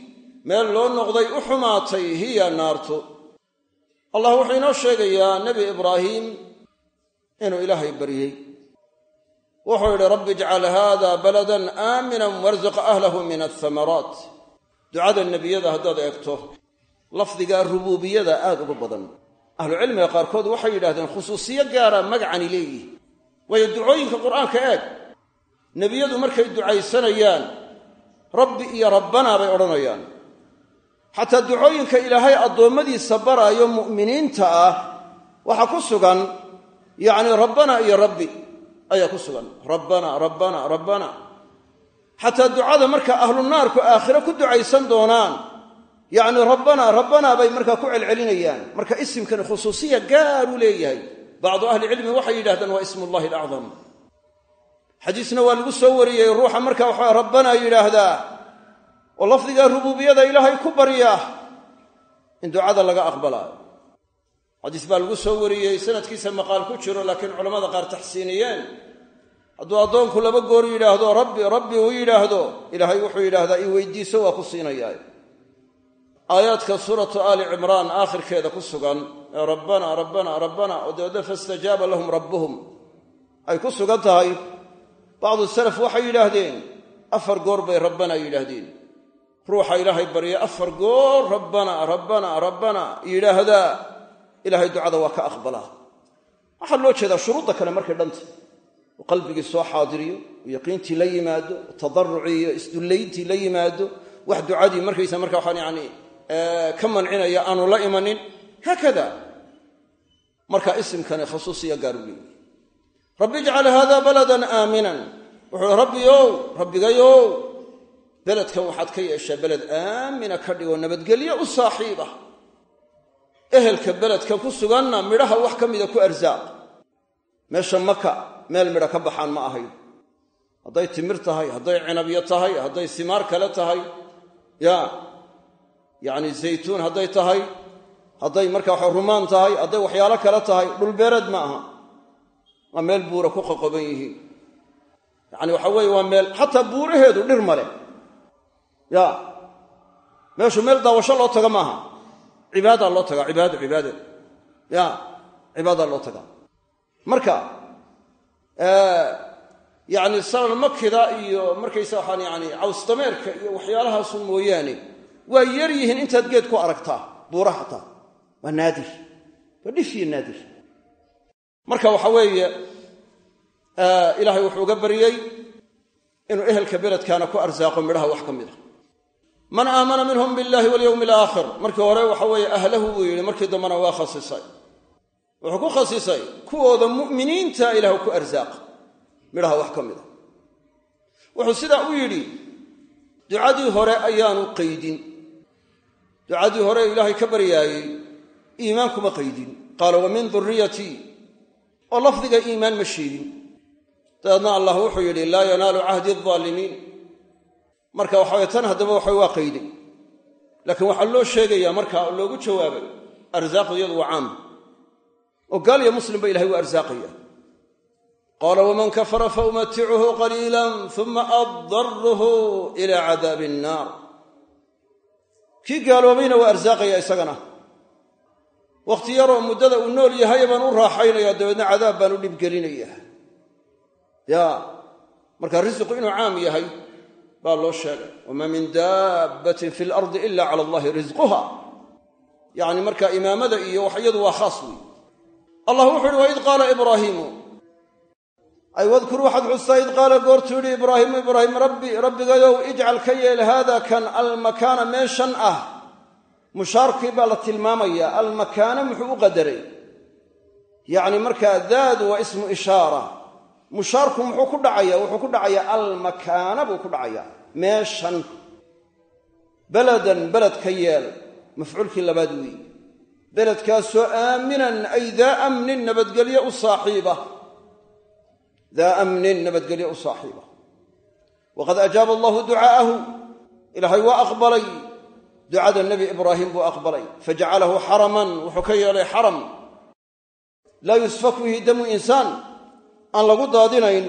meel loo noqday u xumaatay hiya naartu. Allah wuxuu inoo sheegayaa nebi ibraahim inuu ilaahay baryey wuxuu yidhi rabbi ijcal haada baladan aaminan warzuq ahlahu min alhamaraat ducada nebiyada haddaad eegto lafdiga rubuubiyada aad uga badan ahlucilmiga qaarkood waxay yidhahdeen khusuusiyo gaara magacani leeyihi. Waayo ducooyinka qur'aanka eeg nebiyadu markay ducaysanayaan rabbi iyo rabbanaa bay odhanayaan. Xataa ducooyinka ilaahay addoommadiisa baraayo mu'miniinta ah waxaa ku sugan yacni rabbana iyo rabbi ayaa ku sugan. Rabbana rabbana rabbana. Xataa ducada marka ahlu naarku aakhiro ku ducaysan doonaan yacni rabbana rabbana bay markaa ku celcelinayaan. Marka isimkani khusuusiya gaaruu leeyahay. Bacdu ahlicilmi waxay yidhahdeen waa ismullahi alacdam. Xadiisna waa lagu soo wariyey ruuxa marka waxaa rabbana yidhaahdaa oo lafdiga rubuubiyada ilaahay ku barya in ducada laga aqbalaayo xadiis baa lagu soo wariyey sanadkiisa maqaal ku jiro laakiin culammada qaar taxsiiniyeen. Hadduu addoonku laba goor yidhaahdo rabbi rabbi uu yidhaahdo ilaahay wuxuu yidhaahdaa i weydiiso waa ku siinayaa aayaadka suuratu aali cimraan aakhirkeeda ku sugan ee rabbana rabbana rabbana oo fastajaaba lahum rabbuhum. Ay ku sugan tahay. Bacdu salaf waxay yidhaahdeen afar goor bay rabbana yidhaahdeen. Ruuxa ilaahay barya afar goor rabbana rabbana rabbana yidhaahdaa. Ilaahay ducada waa ka aqbalaa waxaa loo jeedaa shuruudda kale markay dhanta oo qalbigii soo xaadiriyo yaqiintii la yimaado tadarucii iyo isdullayntii la yimaado wax ducadii markaysa marka waxaan yani ka mancinaya aanu la imanin haakada. Marka isimkani khasuusiya leeyahy rabbi ijcal haada baladan aaminan. Wuxuu rabbiyow rabbigayow beledkan waxaad ka yeeshaa beled aamina ka dhigoo nabadgelyo u saaxiiba. Ehelka beledkan ku suganna midhaha wax ka mida ku arsaaq meesha maka meel midha ka baxaan ma ahayn. Hadday timir tahay hadday cinabyo tahay hadday simaar kale tahay. Ya yacni zaytuun hadday tahay hadday markaa rumaan tahay hadday waxyaalo kale tahay dhulbeereed ma aha. Waa meel buura ku qoqoban yihiin. Yacni waxa weeye waa meel xataa buuraheedu dhir male ya meeshu meel daawasho loo taga maaha cibaadaa loo tagaa cibaado cibaado ya cibaadaa loo tagaa marka yacni salalmakida iyo markaysa waxaan yani cawsdameerka iyo waxyaalahaasu mooyaane waa yar yihiin intaad geed ku aragtaa buura xataa waa naadir. Waa dhif naadir. Marka waxa weeye ilaahay wuxuu uga baryey inuu ehelka beledkaana ku arsaaqo midhaha wax ka mid a man aamana minhum billahi walyowmi alaakhir markii hore waxa weeye ahlahu buu yidhi markii dambena waa khasisay. Wuxuu ku khasisay kuwooda mu'miniinta ilaahu ku arsaaqa midhaha wax ka mid a wuxuu sidaa u yidhi ducadii hore ayaanu qaydin ducadii hore ilaahay ka baryaayey iimaan kuma qaydin. Qaala wa min duriyatii oo lafdiga iimaan ma sheegin. Dabeedna allah wuxuu yidhi laa yanaalu cahdi aldaalimiin marka waxaway tan haddaba waxa waa qayday laakiin waxaa loo sheegayaa marka loogu jawaabay arsaaqdu iyadu waa caam. Oo gaal iyo muslimba ilahay waa arsaaqaya qaala waman kafara faumaticuhu qaliila uma addaruhu ila cadaabi annaar kii gaaloobayna waa arsaaqaya isagana. Wakhti yaroo muddada uu nool yahay baan u raaxaynaya dabeedna cadaab baan u dhibgelinaya ya marka risiqu inuu caam yahay baa loo sheegay wamaa min daabbatin fi lardi ila cala allahi risquha. Yacni marka imaamada iyo wax iyadu waa khaas wey allah wuxu uhi waid qaala ibraahiimu ay wadkur waxaad xustaa id qaala goortuu yidhi ibraahiimu ibraahim rabbi rabbigayow ijcal ka yeel haada kan almakaana meeshan ah mushaarkii baa la tilmaamaya almakaana muxuu u qadaray yacni markaa daadu waa ismu ishaara mushaarku muxuu ku dhacaya wuxuu ku dhacayaa almakaana buu ku dhacayaa meeshan beladan beled ka yeel mafcuulkii labaad weeye beledkaasoo aaminan ay daa amnin nabadgelyo u saaxiiba daa amnin nabadgelyo u saaxiiba waqad ajaaba allahu ducaa'ahu ilaahay waa aqbalay ducada nebi ibraahim buu aqbalay fajacalahu xaraman wuxuu ka yeelay xaram laa yusfaku bihi damu insaan aan lagu daadinayn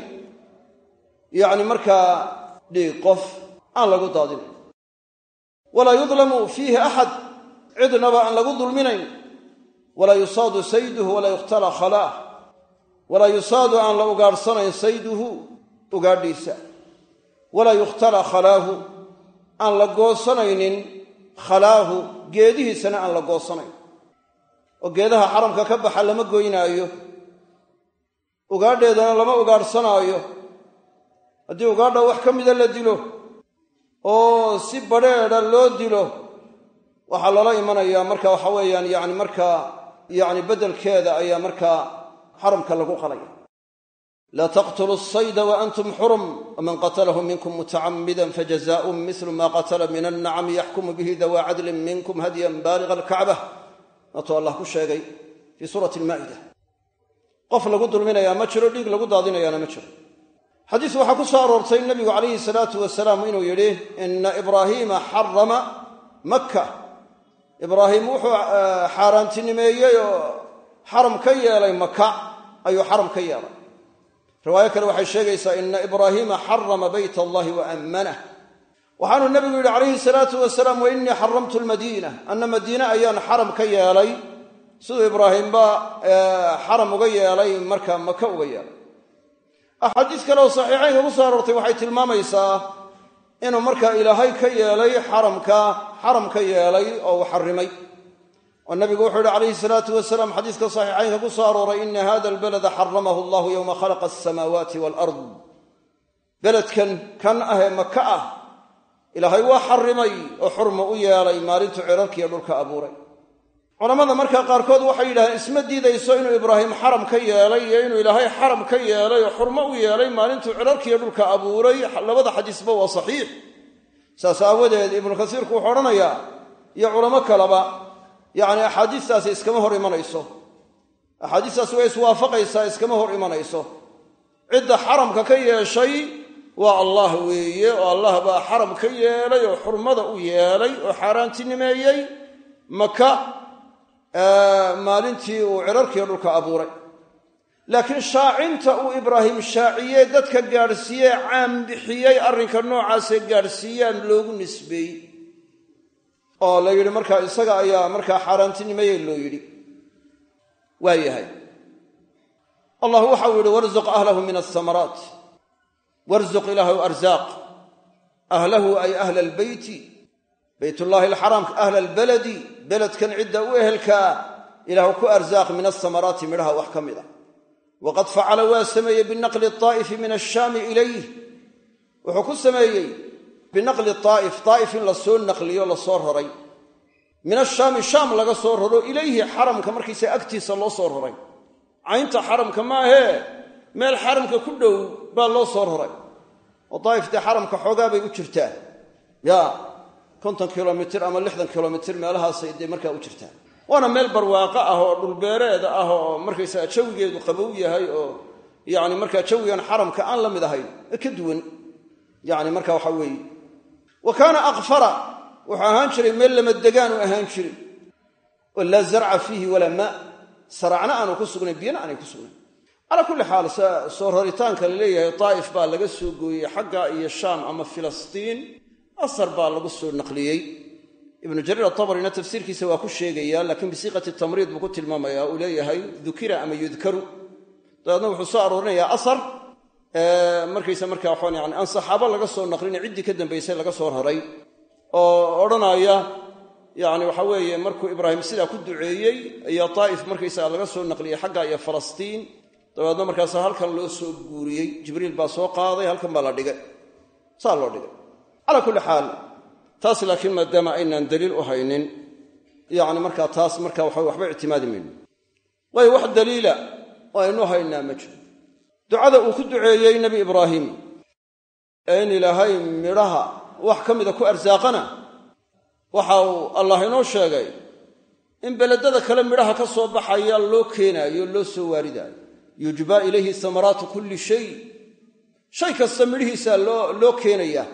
yacni markaa dhiig qof aan lagu daadinayn walaa yudlamu fiihi axad cidnaba aan lagu dulminayn walaa yusaadu sayduhu walaa yukhtala walaa yusaadu aan la ugaadhsanayn sayduhu ugaadhiisa. Walaa yukhtala khalaahu aan la goosanaynin khalaahu geedihiisana aan la goosanayn. Oo geedaha xaramka ka baxa lama goynaayo ugaadheedana lama ugaadhsanaayo. Haddii ugaadha wax ka mida la dilo oo si badrheedha loo dilo waxaa lala imanayaa marka waxa weeyaan yani markaa yani beddelkeeda ayaa markaa xaramka lagu qalaya. Laa taqtulu asayda wa antum xurum waman qatalahu minkum mutacammidan fajazaaun mislu ma qatala min annacami yaxkumu bihi dawaa cadlin minkum hadyan baaliga alkacba waatuu allah ku sheegay fii suurati almaa'ida qof lagu dulminayaa ma jiro dhiig lagu daadinayaana ma jiro. Xadiis waxaa ku soo aroortay nebigu calayhi salaatu wasalaam inuu yidhi ina ibraahiima xarama makka. Ibraahim wuxuu xaaraantinimeeyey oo xaram ka yeelay maka ayuu xaram ka yeelay. Riwaayo kale waxay sheegaysaa ina ibraahiima xarama bayt allahi wa ammanah waxaanuu nebigu yidhi calayhi salaatu wasalaam wa innii xaramtu lmadiina anna madiine ayaan xaram ka yeelay. Siduu ibraahimba xaram uga yeelay marka maka uga yeelay. Axaadiis kale oo saxiixaynka ku soo aroortay waxay tilmaamaysaa inuu markaa ilaahay ka yeelay xaramka xaram ka yeelay oo uu xarimay oo nabigu wuxuu yihi calayhi salaatu wasalaam xadiiska saxiixaynka ku soo arooray ina hada albalada xaramahu allahu yowma khalaqa asamaawaati walard. Beledkan kan ah ee maka ah ilaahay waa xarimay oo xurma u yeelay maalintuu cirarkiiyo dhulka abuuray. Culammada markaa qaarkood waxay yidhahdeen isma diidayso inuu ibraahim xaram ka yeelay iyo inuu ilaahay xaram ka yeelay oo xurmo u yeelay maalintuu cirarkiiyo dhulka abuuray. Labada xadiisba waa saxiix. Saas aawadeed ibnu kasiirku wuxuu odhanayaa iyo culamo kaleba yacni axaadiistaasi iskama hor imanayso. Axaadiistaasi waa iswaafaqaysaa iskama hor imanayso. Cidda xaramka ka yeeshay waa allah weeye oo allah baa xaram ka yeelay oo xurmada u yeelay oo xaaraantinimeeyey. Maka maalintii uu cirarkiiyo dhulka abuuray. Laakiin shaacinta uu ibraahim shaaciyey dadka gaadhsiiyey caam bixiyey arrinka noocaasee gaadhsiiyaan loogu nisbeeyey oo la yidhi markaa isaga ayaa markaa xaaraantinimeeyey loo yidhi. Waa yahay. Allah waxau yidhi warzuq ahlahu min asamaraat warzuq ilaahu arzaaq. Ahlahu ay ahla albeyti beytullaahi alxaraamka ahla albaladi beledkan cidda u ehelkaa ilaahu ku arzaaq min asamaraati midhaha wax ka mid a waqad facala waa sameeyey binaqli aa'ifi min ashaami ilayh wuxuu ku sameeyey binaqli aa'if aa'if in la soo naqliyo la soo raray min ashaami shaam laga soo raro ilayhi xaramka markiisa agtiisa loo soo raray caynta xaramka maahee meel xaramka ku dhow baa loo soo raray oo daa'if dee xaramka xoogaa bay u jirtaa. Ya konton kilomitir ama lixdan kilomitir meelahaasay dee markaa u jirtaa. Waana meel barwaaqo ah oo dhulbeereeda ah oo markaysaga jawigeedu qabow yahay oo yani markaa jawigan xaramka aan la mid ahayn ee ka duwan. Yani marka waxa weeye wa kaana aqfara wuxuu ahaan jiray meel lama degaan u ahaan jiray. Oo laa zarca fiihi walaa maa saracna aanu ku sugnayn biyana aanay ku sugnayn. Calaa kulli xaal soo raritaanka la leeyahay daa'if baa laga soo gooyey xagga iyo shaam ama filistiin asar baa lagu soo naqliyey. Ibnu jariir atabarina tafsiirkiisa waa ku sheegaya laakiin bisiiqati tamriid buu ku tilmaamaya uu leeyahay dukira ama yudkaru. Dabeedna wuxuu soo markaysa markaa waxaan yani aan saxaabo laga soo naqlina ciddii ka dambaysay laga soo raray oo odhanaya yani waxa weeye markuu ibraahim sidaa ku duceeyey ayaa daa'if markaysaga laga soo naqliyey xagga iyo falastiin dabeedna markaasa halkan loo soo guuriyey jibriil baa soo qaaday halkan baa la dhigay. Saa loo dhigay. Calaa kulli xaal taas laakiin maadaama aynaan daliil u haynin yani markaa taas marka waxa waxba ictimaadi mayno waayo wax daliila oo aynu haynaa ma jiro ducada uu ku duceeyey nebi ibraahim. Ee in ilaahay midhaha wax ka mida ku arsaaqana waxa uu allah inoo sheegay in beledada kale midhaha ka soo baxaya loo keenaayo loo soo waaridaayo yujbaa ilayhi samaraatu kulli shay. Shay kasta midhihiisaa loo loo keenaya.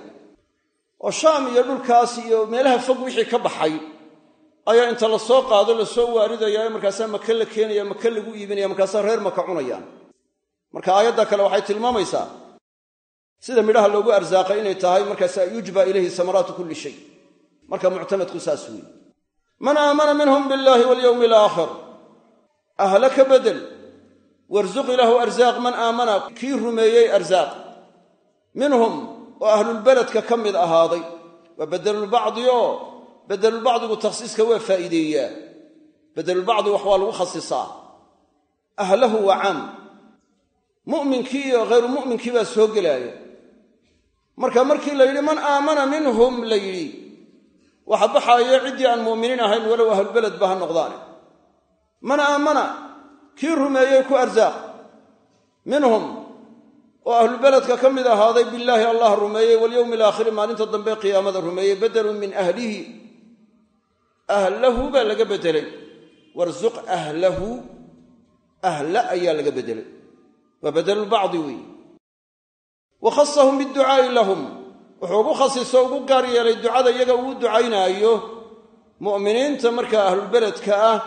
Oo shaam iyo dhulkaas iyo meelaha fog wixii ka baxay ayaa inta la soo qaado la soo waaridaya markaasaa maka la keenaya maka lagu iibinaya markaasaa reer maka cunayaan marka aayadda kale waxay tilmaamaysaa sida midhaha loogu arsaaqay inay tahay markaasaa yujba ilayhi samaraatu kulli shay. Marka muctamadku saas weeye. Man aamana minhum billahi walyowmi alaakhir. Ahla ka bedel. Warsuq ilahu arsaaq man aamana. Kii rumeeyey arsaaq. Minhum oo ahlulbeledka ka mid ahaaday. Waa bedelulbacdi oo bedelulbacdigu takhsiiska waa faa'iideeyaa. Bedelulbacdi wax waa lagu khasisaa ahlahu waa caam mu'minkii iyo hayru mu'minkii baa soo gelaaya. Marka markii la yidhi man aamana minhum la yidhi waxa baxaaya ciddii aan mu'miniin ahayn walow ahlulbeled ba ha noqdaane. Man aamana kii rumeeyey ku arsaaq minhum oo ahlubeledka ka mid ahaaday billaahi allah rumeeyey walyowmi alaakhiri maalinta dambe qiyaamada rumeeyey bedelun min ahlihi. Ahlahu baa laga bedelay. Warsuq ahlahu ahla ayaa laga bedelay waa bedelulbacdi weeye wa khasahum biducaa'i lahum. Wuxuu ugu khasiso ugu gaar yeelay ducada iyaga uu ducaynaayo. Mu'miniinta markaa ahlulbeledka ah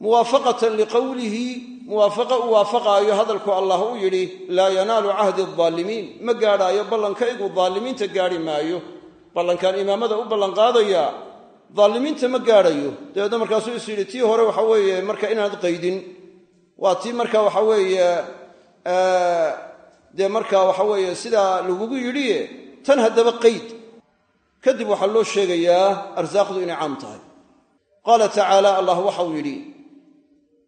muwaafaqatan liqowlihi muwaafaqa u waafaqaayo hadalku allah u yidhi laa yanaalu cahdi aldaalimiin ma gaadhaayo ballankaygu daalimiinta gaadhi maayo. Ballankaan imaamada u ballanqaadaya daalimiinta ma gaadhayo. Dabeedna markaasuu is yidhi tii hore waxa weeye marka inaad qaydin. Waa tii marka waxa weeye dee marka waxa weeye sidaa lagugu yidhiye tan haddaba qayd. Kadib waxaa loo sheegayaa arsaaqdu inay caam tahay. Qaala tacaala allah waxau yidhi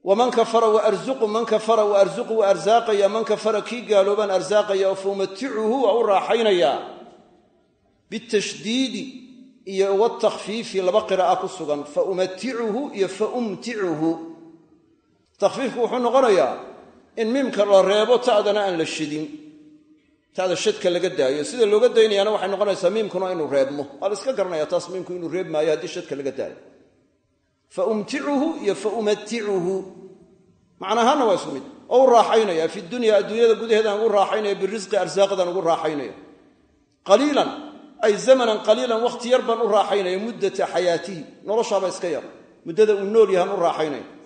waman kafara waarzuqu man kafara waarzuqu wa arsaaqaya man kafara kii gaaloobaan arsaaqaya oo faumaticuhu waa u raaxaynayaa bitashdiidi iyo watakfiifi laba qiraa'a ku sugan faumaticuhu iyo faumticuhu takfiifku wuxuu noqonayaa in miimka la reebo ta'dana aan la shidin. Ta'da shadka laga daayo. Sida looga daynayaana waxay noqonaysaa miimkuna inuu reebmo. Waa la iska garanaya taas miimku inuu reeb haddii shadka laga daayo. Faumticuhu iyo faumaticuhu macnahaanna waa isku mid. Oo u raaxaynaya fi dunya adduunyada gudaheedaan ugu raaxaynaya birisqi arsaaqdan ugu raaxaynaya qaliilan ay zamanan qaliilan wakhti yar baan u raaxaynaya muddata xayaatihi. Noloshaaba iska yar. Muddada uu nool yahaan u raaxaynaya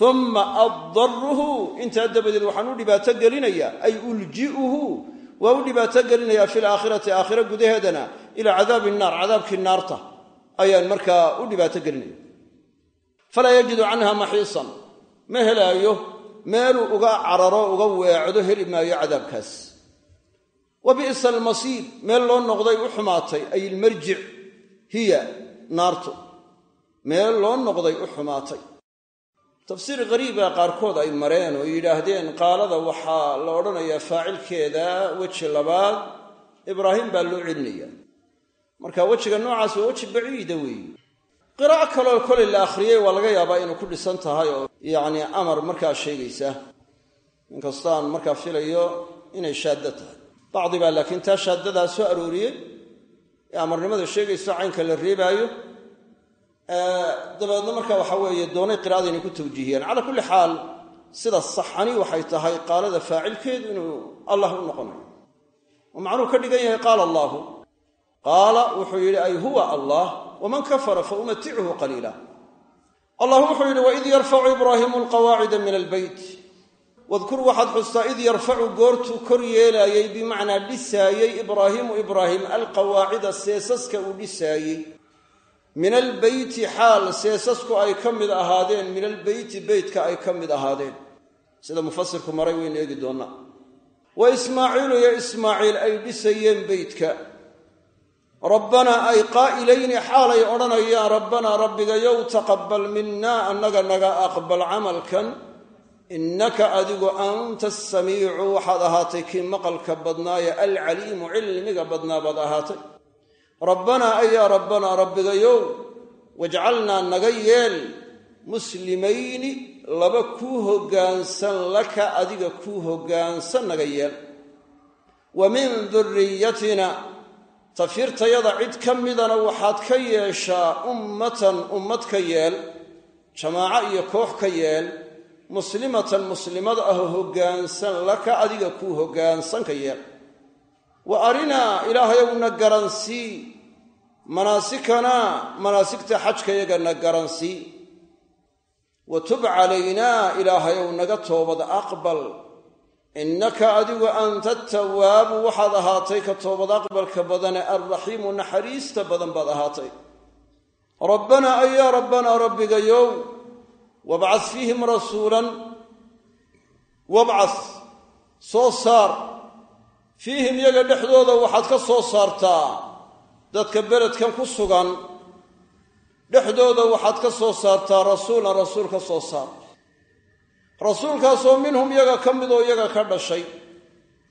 uma addaruhu intaa dabadeed waxaan u dhibaato gelinayaa ay ulji'uhu waa u dhibaato gelinayaa fi laakhirati aakhira gudaheedana ilaa cadaabi naar cadaabkii naarta ayaan markaa u dhibaato gelinaya falaa yajidu canha maxiisan ma helaayo meeluu uga cararo uga weecdo heli maayo cadaabkaas. Wa bi'sa almasiir meel loo noqday u xumaatay ay ilmarjic hiya naartu meel loo noqday u xumaatay tafsiir qariiba qaarkood ay mareen oo yidhaahdeen qaalada waxaa la odhanayaa faacilkeeda weji labaad ibraahim baa loo celinaya marka wejiga noocaas waa weji baciida weeye. Qiraa'o kaloo kolay la akhriyey waa laga yaabaa inuu ku dhisan tahay oo yacni amar markaa sheegaysa. Inkastaan markaa filayo inay shaaddo tahay. Bacdi baa laakiin taa shaaddadaa soo arooriyey. Ee amarnimada sheegayso caynka la reebaayo dabeedna marka waxa weeye doonay qira'ada inay ku tawjiihiyaan. Calaa kulli xaal sida saxani waxay tahay qaalada faacilkeedu inuu allah u noqonayo. Oo macnuhu ka dhigan yahay qaala allaahu qaala wuxuu yidhi ay huwa allah waman kafara fa umatichu qaliila. Allah wuxuu yidhi waid yarfacu ibraahimu alqawaacida min albeyt wadkur waxaad xustaa id yarfacu goortuu kor yeelaayey bimacnaa dhisaayey ibraahimu ibraahim alqawaacida seesaska uu dhisaayey min albeyti xaal seesasku ay ka mid ahaadeen min albeyti beytka ay ka mid ahaadeen. Sida mufasirku maray waynu eegi doonnaa wa ismaaciilu iyo ismaaciil ay dhisayeen beytka. Rabbanaa ay qaa'ilayni xaalay odhanayaan rabbanaa rabbigayow taqabbal minaa annaga naga aqbal camalkan. Innaka adigu anta asamiicu waxaad ahaatay kii maqalka badnaaye alcaliimu cilmiga badnaa baad ahaatay rabbanaa ayaa rabbanaa rabbigayow wajcalnaa naga yeel muslimayni laba kuu hoggaansan laka adiga kuu hoggaansan naga yeel. Wa min duriyatina tafiirtayada cid ka midana waxaad ka yeeshaa ummatan ummad ka yeel jamaaco iyo koox ka yeel muslimatan muslimad ah hoggaansan laka adiga kuu hoggaansan ka yeel wa arinaa ilaahayowna garansii manaasikana manaasigta xajkayaga na garansii wa tub calaynaa ilaahayow naga toobad aqbal. Innaka adigu anta tawaabu waxaad ahaatay ka toobad aqbalka badane alraxiimu naxariista badan baad ahaatay. Rabbanaa ayaa rabbanaa rabbigayow wabcad fiihim rasuulan. Wabcad soo saar fiihim yaga dhexdooda waxaad ka soo saartaa dadka beledkan ku sugan. Dhexdooda waxaad ka soo saartaa rasuulan rasuul ka soo saar. Rasuulkaasoo minhum yaga ka midoo yaga ka dhashay.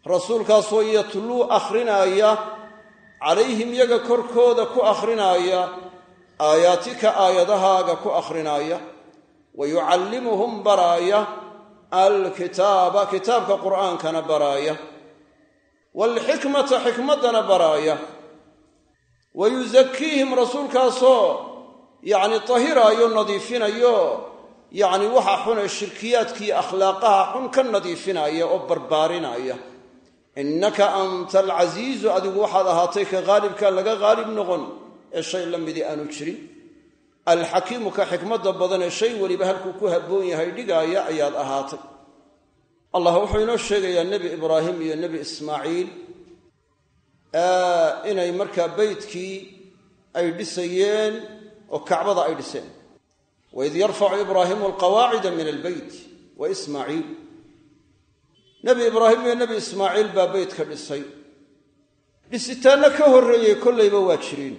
Rasuulkaasoo yatluu akhrinaaya calayhim yaga korkooda ku akhrinaaya aayaatika aayadahaaga ku akhrinaaya wa yucallimuhum baraaya alkitaaba kitaabka qur'aankana baraaya waalxikmata xikmaddana baraaya wa yusakiihim rasuulkaasoo yacni tahiraayo nadiifinayo yacni waxa xun ee shirkiyaadkiiyo akhlaaqaha xun ka nadiifinaya oo barbaarinaya innaka anta alcasiizu adigu waxaad ahaatay ka haalibka laga haalib noqon ee shay la midii aanu jirin alxakiimu ka xikmadda badan ee shay weliba halkuu ku habboon yahay dhigaaya ayaad ahaatay allah wuxuu inoo sheegayaa nebi ibraahim iyo nebi ismaaciil inay markaa beytkii ay dhisayeen oo kacbada ay dhiseen. Waid yarfacu ibraahimu alqawaacida min albeyt wa ismaaciil. Nebi ibraahim iyo nebi ismaaciil baa beytka dhisay. Dhisitaanno ka horreeyey kollayba waa jireen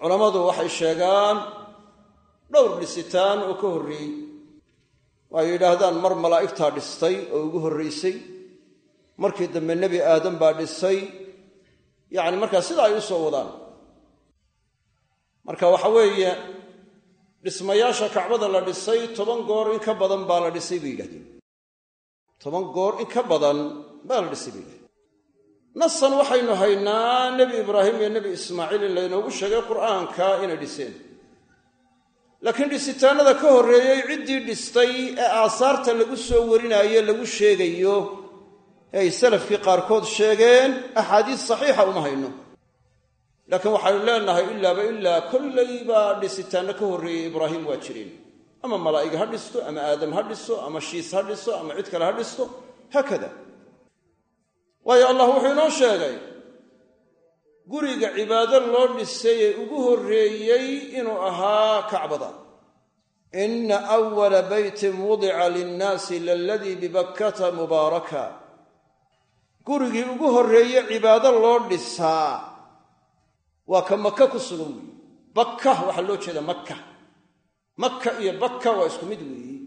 culammadu waxay sheegaan dhowr dhisitaan oo ka horreeyey waay yidhaahdaan mar malaa'igtaa dhistay oo ugu horraysay markii dambe nebi aadam baa dhisay yacni markaa sida ay u soo wadaan. Marka waxa weeye dhismayaasha kacbada la dhisay toban goor in ka badan baa la dhisay bay yidhahdeen toban goor in ka badan baa la dhisay bay yidhahdeen nasan waxaynu haynaa nebi ibraahim iyo nebi ismaaciil in laynoogu sheegay qur'aanka inay dhiseen laakiin dhisitaanada ka horreeyey ciddii dhistay ee aasaarta lagu soo warinaayo lagu sheegayo ee ay salafkii qaarkood sheegeen axaadiis saxiixa uma hayno. Laakiin waxaynu leenahay ilaaba ilaa kolleybaa dhisitaanno ka horreeyey ibraahim waa jireen ama malaa'ig ha dhisto ama aadam ha dhiso ama shiis ha dhiso ama cid kale ha dhisto haakada waayo allah wuxuu inoo sheegay guriga cibaado loo dhisay ee ugu horreeyey inuu ahaa kacbada. Ina awala beytin wudica linnaasi laladii bibakkata mubaaraka. Gurigii ugu horreeye cibaado loo dhisaa. Waa ka maka ku sugan weeye bakka waxaa loo jeeda makka. Makka iyo bakka waa isku mid weeye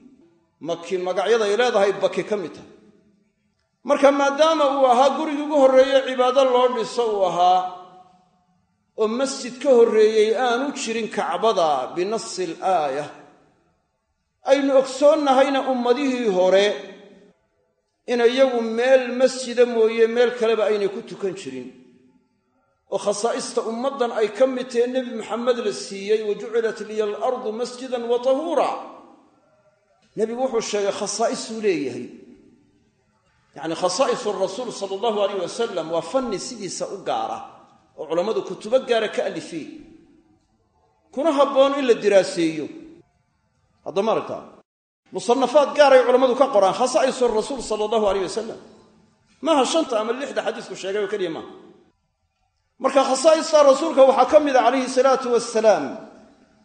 maki magacyaday leedahay baki ka mid tahay marka maadaama uu ahaa gurigii ugu horreeye cibaado loo dhiso uu ahaa oo masjid ka horreeyey aanu jirin kacbada binasi alaaya. Aynu ogsoonnahayna ummadihii hore in iyagu meel masjida mooye meel kaleba aynay ku tukan jirin. Oo khasaa'ista ummaddan ay ka mid tahe nebi maxamed la siiyey wa jucilat liya alardu masjidan wa tahuura. Nebigu wuxuu sheegay khasaa'isuu leeyahay. Yacni khasaa'isu rasuul sala allahu alayh wasalam waa fanni sidiisa u gaara oo culammadu kutubo gaara ka alifeen kuna habboon in la diraaseeyo. Haddama aragtaa? Musanafaad gaaray culammadu ka qoraan khasaa'isu rasuul sala allahu alayh wasalam maaha shanta ama lixda xadiisku sheegay oo keliya maaha marka khasaa'ista rasuulka waxaa ka mida calayhi salaatu wasalaam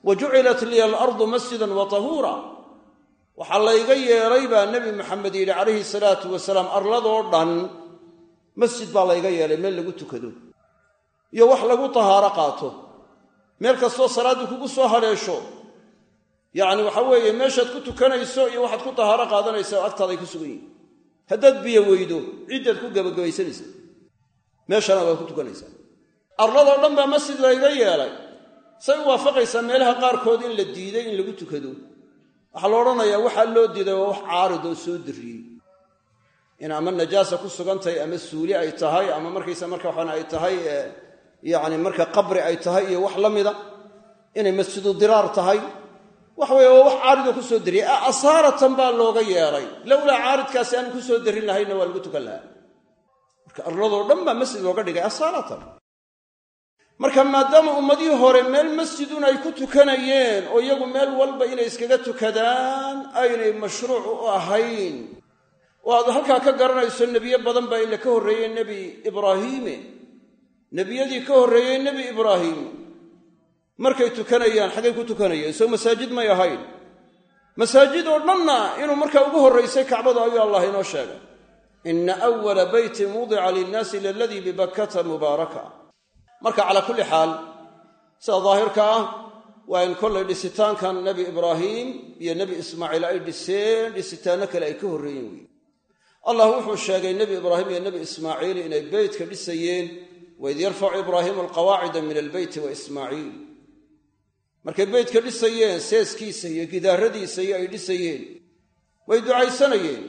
wa jucilat liya alardu masjidan wa tahuura. Waxaa layga yeelay baa nebi maxamed yidhi calayhi salaatu wasalaam arladoo dhan masjid baa layga yeelay meel lagu tukado iyo wax lagu tahaaro qaato. Meel kastoo salaaddu kugu soo hadheesho. Yacni waxa weeye meeshaad ku tukanayso iyo waxaad ku tahaaro qaadanaysa oo agtaaday ku sugan yihiin haddaad biyo weydo ciddaad ku gebagabaysanaysa meeshana waad ku tukanaysaa. Arladoo dhan baa masjid layga yeelay. Say u waafaqaysaa meelaha qaarkood in la diiday in lagu tukado. Waxaa la odhanayaa waxaa loo diiday waa wax caarid oo soo darriyey in ama najaasa ku sugan tahay ama suuli ay tahay ama markaysa marka waxaan ay tahay yacni marka qabri ay tahay iyo wax la mida inay masjidu diraar tahay. Wax weeye waa wax caaridoo ku soo dariyey asaaratan baa looga yeelay lowlaa caaridkaasi aan ku soo darin lahaynna waa lagu tukan lahaa. Marka arladoo dhan baa masjid looga dhigay asaaratan. Marka maadaama ummadihii hore meel masjidun ay ku tukanayeen oo iyagu meel walba inay iskaga tukadaan aynay mashruuc u ahayn. Oo aad halkaa ka garanayso nebiyo badan baa ila ka horreeyey nebi ibraahiime nebiyadii ka horreeyey nebi ibraahim. Markay tukanayaan xaggay ku tukanayeen soo masaajid may ahayn. Masaajid oo dhanna inuu markaa ugu horraysay kacbadu ayuu allah inoo sheegay. Ina awala beytin wudica linnaasi laladii bibakkata mubaaraka. Marka calaa kulli xaal sida daahirka ah waa in kollay dhisitaankan nebi ibraahim iyo nebi ismaaciil ay dhiseen dhisitaanno kale ay ka horreeyeen weeye allah wuxuu sheegay nebi ibraahim iyo nebi ismaaciil inay beytka dhisayeen waid yarfacu ibraahimu alqawaacida min albeyti wa ismaaciil markay beytka dhisayeen seeskiisa iyo gidaaradiisa iyo ay dhisayeen way ducaysanayeen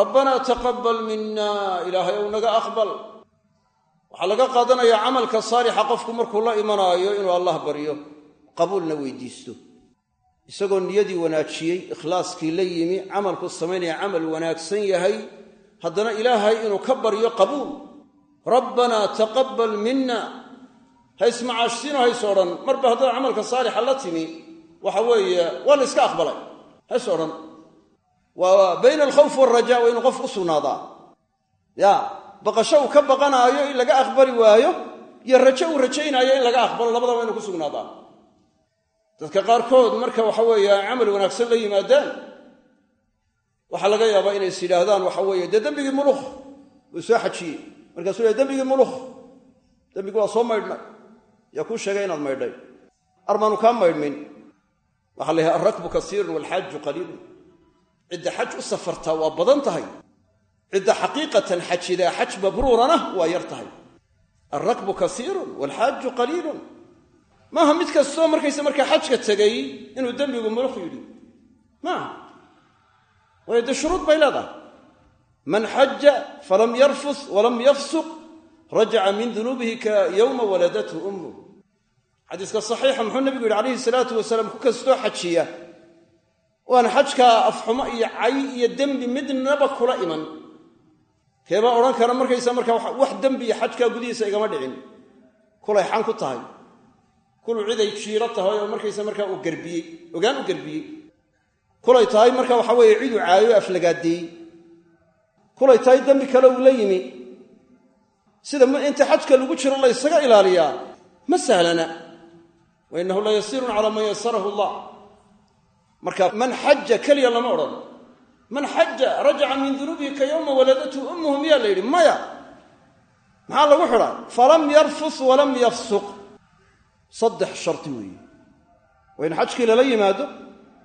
rabbanaa taqabbal mina ilaahay ow naga aqbal waxaa laga qaadanayaa camalka saalixa qofku markuu la imanaayo inuu allah baryo qabuulna weydiisto isagoo niyadii wanaajiyey ikhlaaskii la yimi camalku samaynaya camal wanaagsan yahay haddana ilaahay inuu ka baryo qabuul rabbanaa taqabbal mina ha ismacaashsiino hays odhan marba haddaad camalka saalixa la timi waxa weeye waa la iska aqbalay. Hays odhan waa bayna alkhawf waalraja waa inuu qof u ya baqasho uu ka baqanaayo in laga aqbali waayo iyo rajo uu rajaynaayo in laga aqbalo labadaba inu ku sugnaadaa. Dadka qaarkood marka waxa weeye camal wanaagsan la yimaadaan waxaa laga yaabaa inay is yidhaahdaan waxa weeye dee dembigii mulukh wuu soo xajiyey markaasuu leey dembigii mulukh dembigi waa soo maydhnay yaa kuu sheegay inaad maydhay. Armaanu kaa maydhmin. Waxaa la yahay alrakbu kasiirun waalxaaju qaliilun. Cidda xaj u safartaa waa badan tahay. Cidda xaqiiqatan xajidaa xaj mabruurana waa yar tahay. Alrakbu kasiirun waalxaaju qaliilun. Maaha mid kastoo markaysa markaa xajka tegay inuu dembigu mulukh yidhi. Maaha waayo dee shuruud bay leedahay man xaja falam yarfus walam yafsuq rajaca min dunuubihi ka yowma waladathu ummuh xadiiska saxiixa muxuu nebigu yidhi calayhi salaatu wasalaam ku kastoo xajiya waan xajkaa afxumo iyo cay iyo dembi midnaba kula iman. Keebaa odhan kara markaysa markaa wax dembiya xajkaa gudihiisa igama dhicin. Kulay xan ku tahay. Kulu ciday jiiro tahay oo markaysa markaa uu garbiyey ogaan u garbiyey. Kulay tahay marka waxa weeye ciduu caayo aflagaadeeyey kulay tahay dembi kale uu la yimi. Sida inta xajka lagu jiro la ysaga ilaaliyaa ma sahlana? Wa innahu la yasiirun calaa man yasarahu allah. Marka man xaja keliya lama odhan. Man xaja rajaca min dunuubihi ka yowma waladatu ummuhu miyaa la yidhi maya. Maxaa lagu xidhaa? Falam yarfus walam yafsuq. Saddex sharti weeye waa in xajkii lala yimaado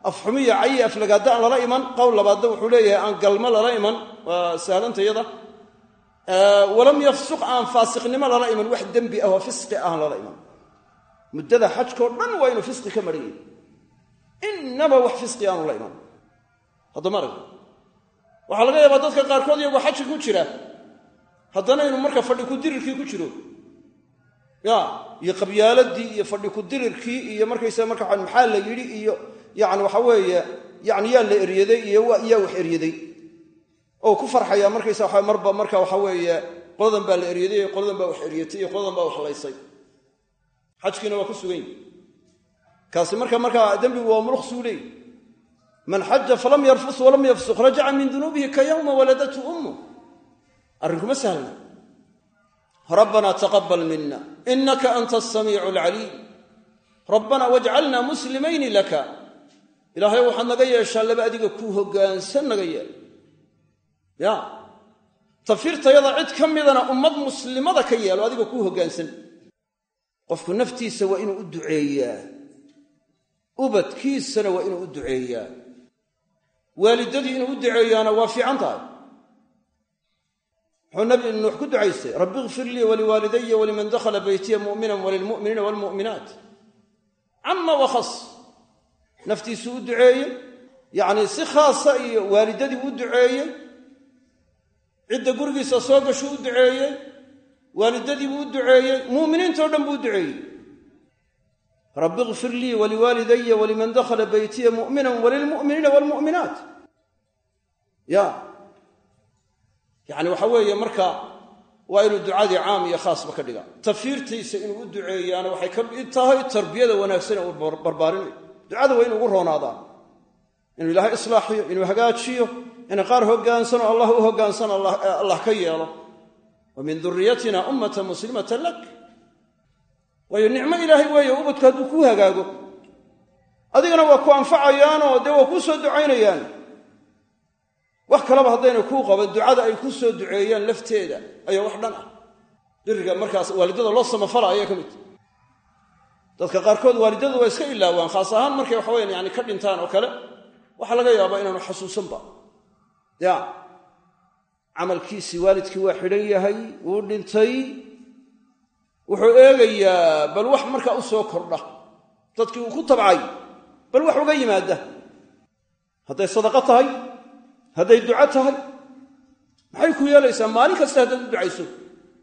afxumiya cayi aflagaada aan lala iman qowl labaadna wuxuu leeyahay aan galmo lala iman waa sahlanta yada. Walam yafsuq aan faasiqnimo lala iman wax dembi ah oo fisqi aan lala iman. Muddada xajkao dhan waa inuu fisqi ka maran innaba wax fisqi aanu la iman. Haddama arag waxaa laga yaabaa dadka qaarkood iyagoo xaji ku jira. Haddana inuu marka fadhi ku dirirkii ku jiro. Ya iyo qabyaaladii iyo fadhi ku dirirkii iyo markaysa marka maxaa la yidhi iyo yani waxa weeye yani yaa la eryaday iyo yaa wax eryaday oo ku farxaya markaysa waa marba marka waxa weeye qoladan baa la eryaday qoladan baa wax eryatay iyo qoladan baa wax laysay. Xajkiina waa ku sugan kaasi marka markaa dembigu waa muluqsuu leey man xaja falam yarfus walam yafsuq rajaca min dunuubihi ka yowma waladatu ummu arrinkuma sahlna. Rabbana taqabal mina inaka anta asamiicu alcaliim rabbana wajcalna muslimayni laka ilaahay waxaad naga yeeshaa laba adiga kuu hoggaansan naga yeel ya. Tafiirtayada cid ka midana ummad muslimada ka yeelo adiga kuu hoggaansan qofku naftiisa waa inuu u duceeyaa. Ubadkiisana waa inuu u duceeyaa. Waalidadii inuu u duceeyaana waa fiican tahay. Muxuu nabi nuux ku ducaystay rabbi ikfir lii waliwaalidaya waliman dakhala beytiya mu'minan walilmu'miniina waalmu'minaat cama wakhas naftiisuu u duceeyey yacnii si khaasa iyo waalidadii u duceeyey cidda gurigiisa soo gashuu u duceeyey waalidadii buu u duceeyey mu'miniintao dhan buu u duceeyey. Rabbi ikfir lii waliwaalidaya waliman dakhala beytiya mu'minan walilmu'miniina waalmu'minaat ya. Yacni waxa weeye marka waa inuu ducadii caam iyo khaasba ka dhiga. Tafiirtiisa inuu u duceeyaana waxay ka mid tahay tarbiyada wanaagsan ee uu barbaarinayo ducada waa inu ugu roonaadaa inuu ilaahay islaaxiyo inuu hagaajiyo inay qaar hogaansano allah u hogaansano allah ka yeelo. Wa min duriyatina ummatan muslimatan lak. Waayo nicmo ilaahay weeye ubadku hadduu kuu hagaago. Adigana waa ku anfacayaanoo dee waa kuu soo ducaynayaan. Wax kaleba haddayna kuu qaban ducada ay ku soo duceeyaan lafteeda ayaa wax dhan ah. Biriga markaas waalidada loo samafala ayaa ka midta dadka qaarkood waalidadu waa iska ilaawaan khaas ahaan markay waxaweyan yani ka dhintaan oo kale waxaa laga yaabaa inaanu xasuusanba ya camalkiisii waalidkii waa xidhan yahay wuu dhintay wuxuu eegayaa bal wax markaa u soo kordha. Dadkii uu ku tabcay bal wax uga yimaada. Hadday sadaqo tahay hadday duco tahay maxay ku yeelaysaa? Maalin kasta haddaad u ducayso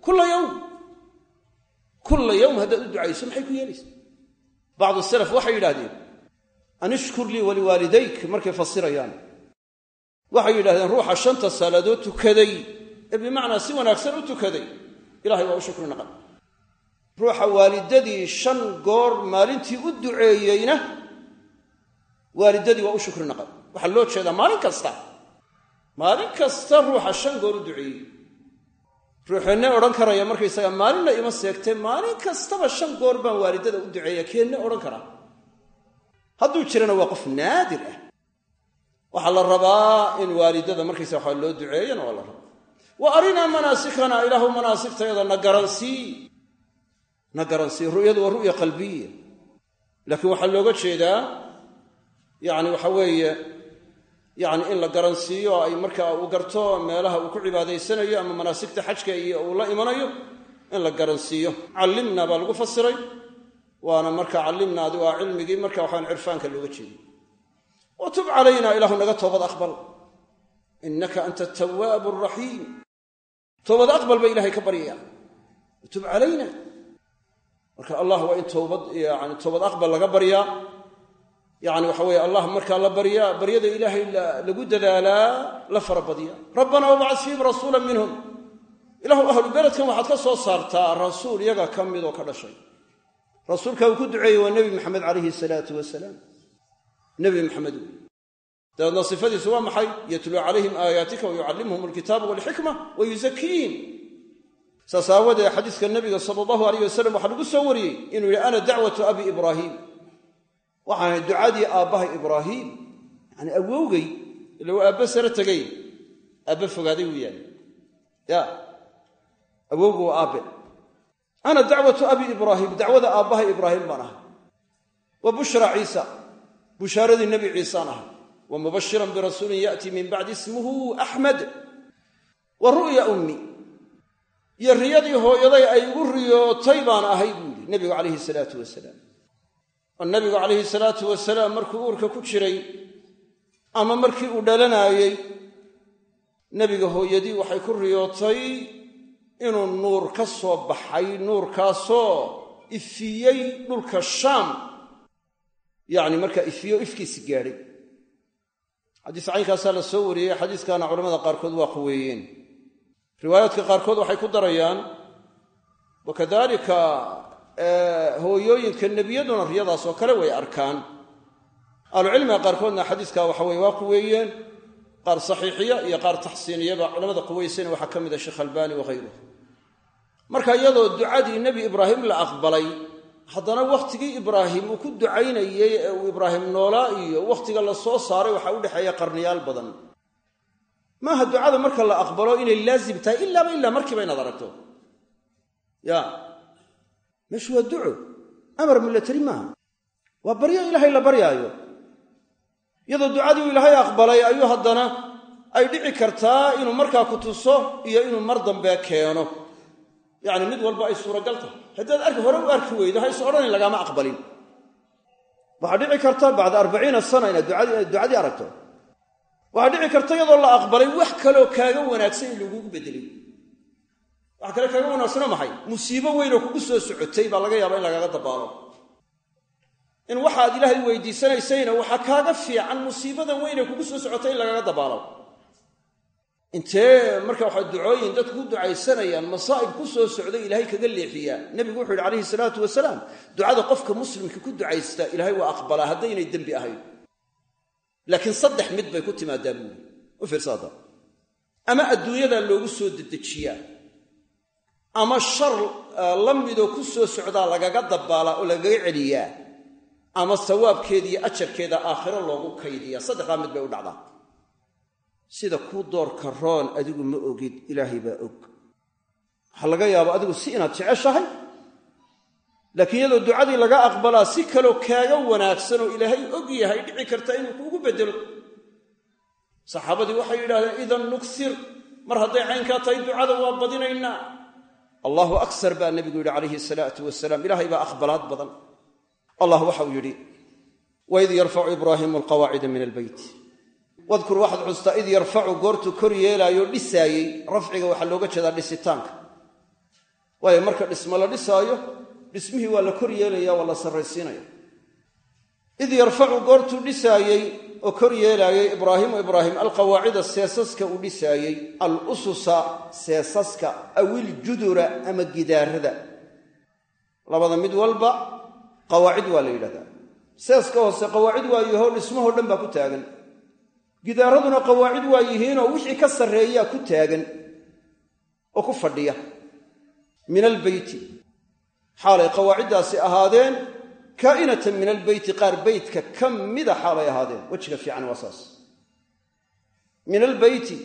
kulla yowm kulla yowm haddaad u ducayso maxay ku yeelaysaa bacdu salaf waxay yidhahdeen an ishkur lii waliwaalidayk markay fasirayaan. Waxay yidhahdeen ruuxa shanta salaadood tukaday. Ee bimacnaa si wanaagsan u tukaday. Ilahay waa u shukri naqan ruuxa waalidadii shan goor maalintii u duceeyeyna waalidadii waa u shukri naqan waxaa loo jeedaa maalin kasta. Maalin kasta ruuxa shan goor u duceeyey ruuxeenne odhan karaya markaysaga maalinna ima seegtee maalin kastaba shan goor baan waalidada u duceeya keenne odhan karaa. Hadduu jirana waa qof naadir ah. Waxaa la rabaa in waalidada markaysa waxa loo duceeyana waa la rabaa. Wa arinaa manaasikana ilaahu manaasigtayada na garansii. Na garansii ru'yadu waa ru'ya qalbiya. Laakiin waxaa looga jeedaa yacni waxa weeye yacni in la garansiiyo ay markaa uu garto meelaha uu ku cibaadaysanayo ama manaasigta xajka iyo uu la imanayo in la garansiiyo. Callimna baa lagu fasiray waana marka callimnaadi waa cilmigii marka waxaan cirfaanka looga jeediy wa tub ilaahu naga toobad aqbal. Innaka anta atawaabu araxiim toobad aqbal ba ilahay ka baryaya wa tub calayna. Marka allah waa in toobad yani toobad aqbal laga baryaa yani waxa weye allah markaa la baryaa baryada ilaahay lagu dadaalaa la farabadiya rabbana wabcad fiihim rasuula minhum. Ilahu ahlu beledkan waxaad ka soo saartaa rasuul iyaga ka mid oo ka dhashay. Rasuulka uu ku duceeyey waa nebi maxamed calayhi salaatu wasalaam. Nebi maxamed. Wey dabeedna sifadiisu waa maxay? Yatluu calayhim aayaatika wa yucallimuhum alkitaaba walxikma wa yuzakiihim saas aawadee xadiiska nabiga sala allahu alayh wasalam waxaa lagu soo wariyey inuu yihi ana dacwatu abi ibraahiim waxaana ducadii aabbahay ibraahiim yani awowgay ila uu aabbe sare tegay aabbe fogaaday weeyaan ya awowga waa aabbe. Ana dacwatu abi ibraahim dacwada aabbahay ibraahim baan ahay. Wa bushra ciisa bushaaradii nebi ciisaan ahay wa mubashiran birasuulin ya'tii min bacdi ismuhu axmed wa ru'ya ummi iyo riyadii hooyaday ay igu riyootay baan ahay buu yidhi nebigu calayhi salaatu wasalaam oo nebigu calayhi salaatu wasalaam markuu uurka ku jiray ama markii uu dhalanaayey nebiga hooyadii waxay ku riyootay inuu nuur ka soo baxay nuurkaasoo ifiyey dhulka shaam. Yacni markaa ifiyo ifkiisi gaadhay. Xadiis caynkaasaa la soo wariyey xadiiskaana culamada qaarkood waa quweeyeen. Riwaayaadka qaarkood waxay ku darayaan wakadalika hooyooyinka nebiyaduna riyadaas oo kale way arkaan. Ahlucilmiga qaarkoodna xadiiska waxa weye waa quweeyeen qaar saxiixiya iyo qaar taxsiiniyaba culamada quweysayna waxaa ka mid a sheekh albaani wahayruh marka iyadoo ducadii nebi ibraahim la aqbalay haddana wakhtigii ibraahim uu ku ducaynayey ee uu ibraahim noolaa iyo wakhtiga la soo saaray waxaa u dhexeeya qarniyaal badan. Maaha ducada marka la aqbalo inay laazim tahay? Ilaaba ilaa markiiba inaad aragto. Ya meeshu waa duco amar milatari maaha. Waa baryo ilaahay la baryaayo. Iyadoo ducadii uu ilaahay aqbalay ayuu haddana ay dhici kartaa inuu markaa ku tuso iyo inuu mar dambe keeno. Yacni mid walba ay suuragal tahay. Haddaad arki hore u arki weydo ha is odhanin lagaama aqbalin. Waxaa dhici karta bacda arbaciina sana inaad ducadii aragto. Waxaa dhici karta iyadoo la aqbalay wax kaloo kaaga wanaagsan in lagugu bedelay wax kale kaaga wanaagsano maxay? Musiibo weynoo kugu soo socotay baa laga yaaba in lagaga dabaalo. In waxaad ilaahay weydiisanaysayna waxaa kaaga fiican musiibadan weynee kugu soo socotay in lagaga dabaalo. Intee marka waxaa ducooyin dadku ku ducaysanayaan masaa'ib ku soo socday ilaahay kaga leexiyaa. Nebigu wuxu yidhi calayhi salaatu wasalaam ducada qofka muslimka ku ducaysta ilaahay waa aqbalaa haddaynay dembi ahayn laakiin saddex mid bay ku timaadaa buuri u fiirsaada. Ama adduunyadaa loogu soo dedejiyaa ama shar la midoo ku soo socdaa lagaga dabaalaa oo lagaga celiyaa ama sawaabkeeda ajarkeeda aakhiro loogu kaydiyaa saddexdaa mid bay u dhacdaa. Sida kuu doorka roon adigu ma ogid ilaahay baa og. Waxaa laga yaaba adigu si inaad jeceshahay laakiin iyadoo ducadii laga aqbalaa si kaloo kaaga wanaagsan oo ilaahay og yahay dhici karta inuu kuugu beddelo saxaabadii waxay yidhahdeen idan nuksir mar hadday caynkaa tahay ducada waa badinaynaa allahu aksar baa nebigu yidhi calayhi salaatu wasalaam ilaahay baa aqbalaad badan. Allah waxau yidhi waid yarfacu ibraahimu alqawaacida min albeyt wadkur waxaad xustaa id yarfacu goortuu kor yeelaayo dhisaayey rafciga waxaa looga jeedaa dhisitaanka. Waayo marka dhismo la dhisaayo dhismihii waa la kor yeelaya waa la sarraysiinaya id yarfacu goortuu dhisaayey oo kor yeelaayey ibraahimu ibraahim alqawaacida seesaska uu dhisaayey al ususa seesaska awiljudura ama gidaarada. Labada mid walba qawaacid waa la yidhahdaa. Seeska hoose qawaacid waa yaho dhismahoo dhan baa ku taagan. Gidaaraduna qawaacid waa yihiinoo wixii ka sarreeyaa ku taagan oo ku fadhiya. Min albeyti xaalay qawaaciddaasi ahaadeen kaa'inatan min albeyti qaar beytka ka mida xaalay ahaadeen. Wejiga fiican waa saas. Min albeyti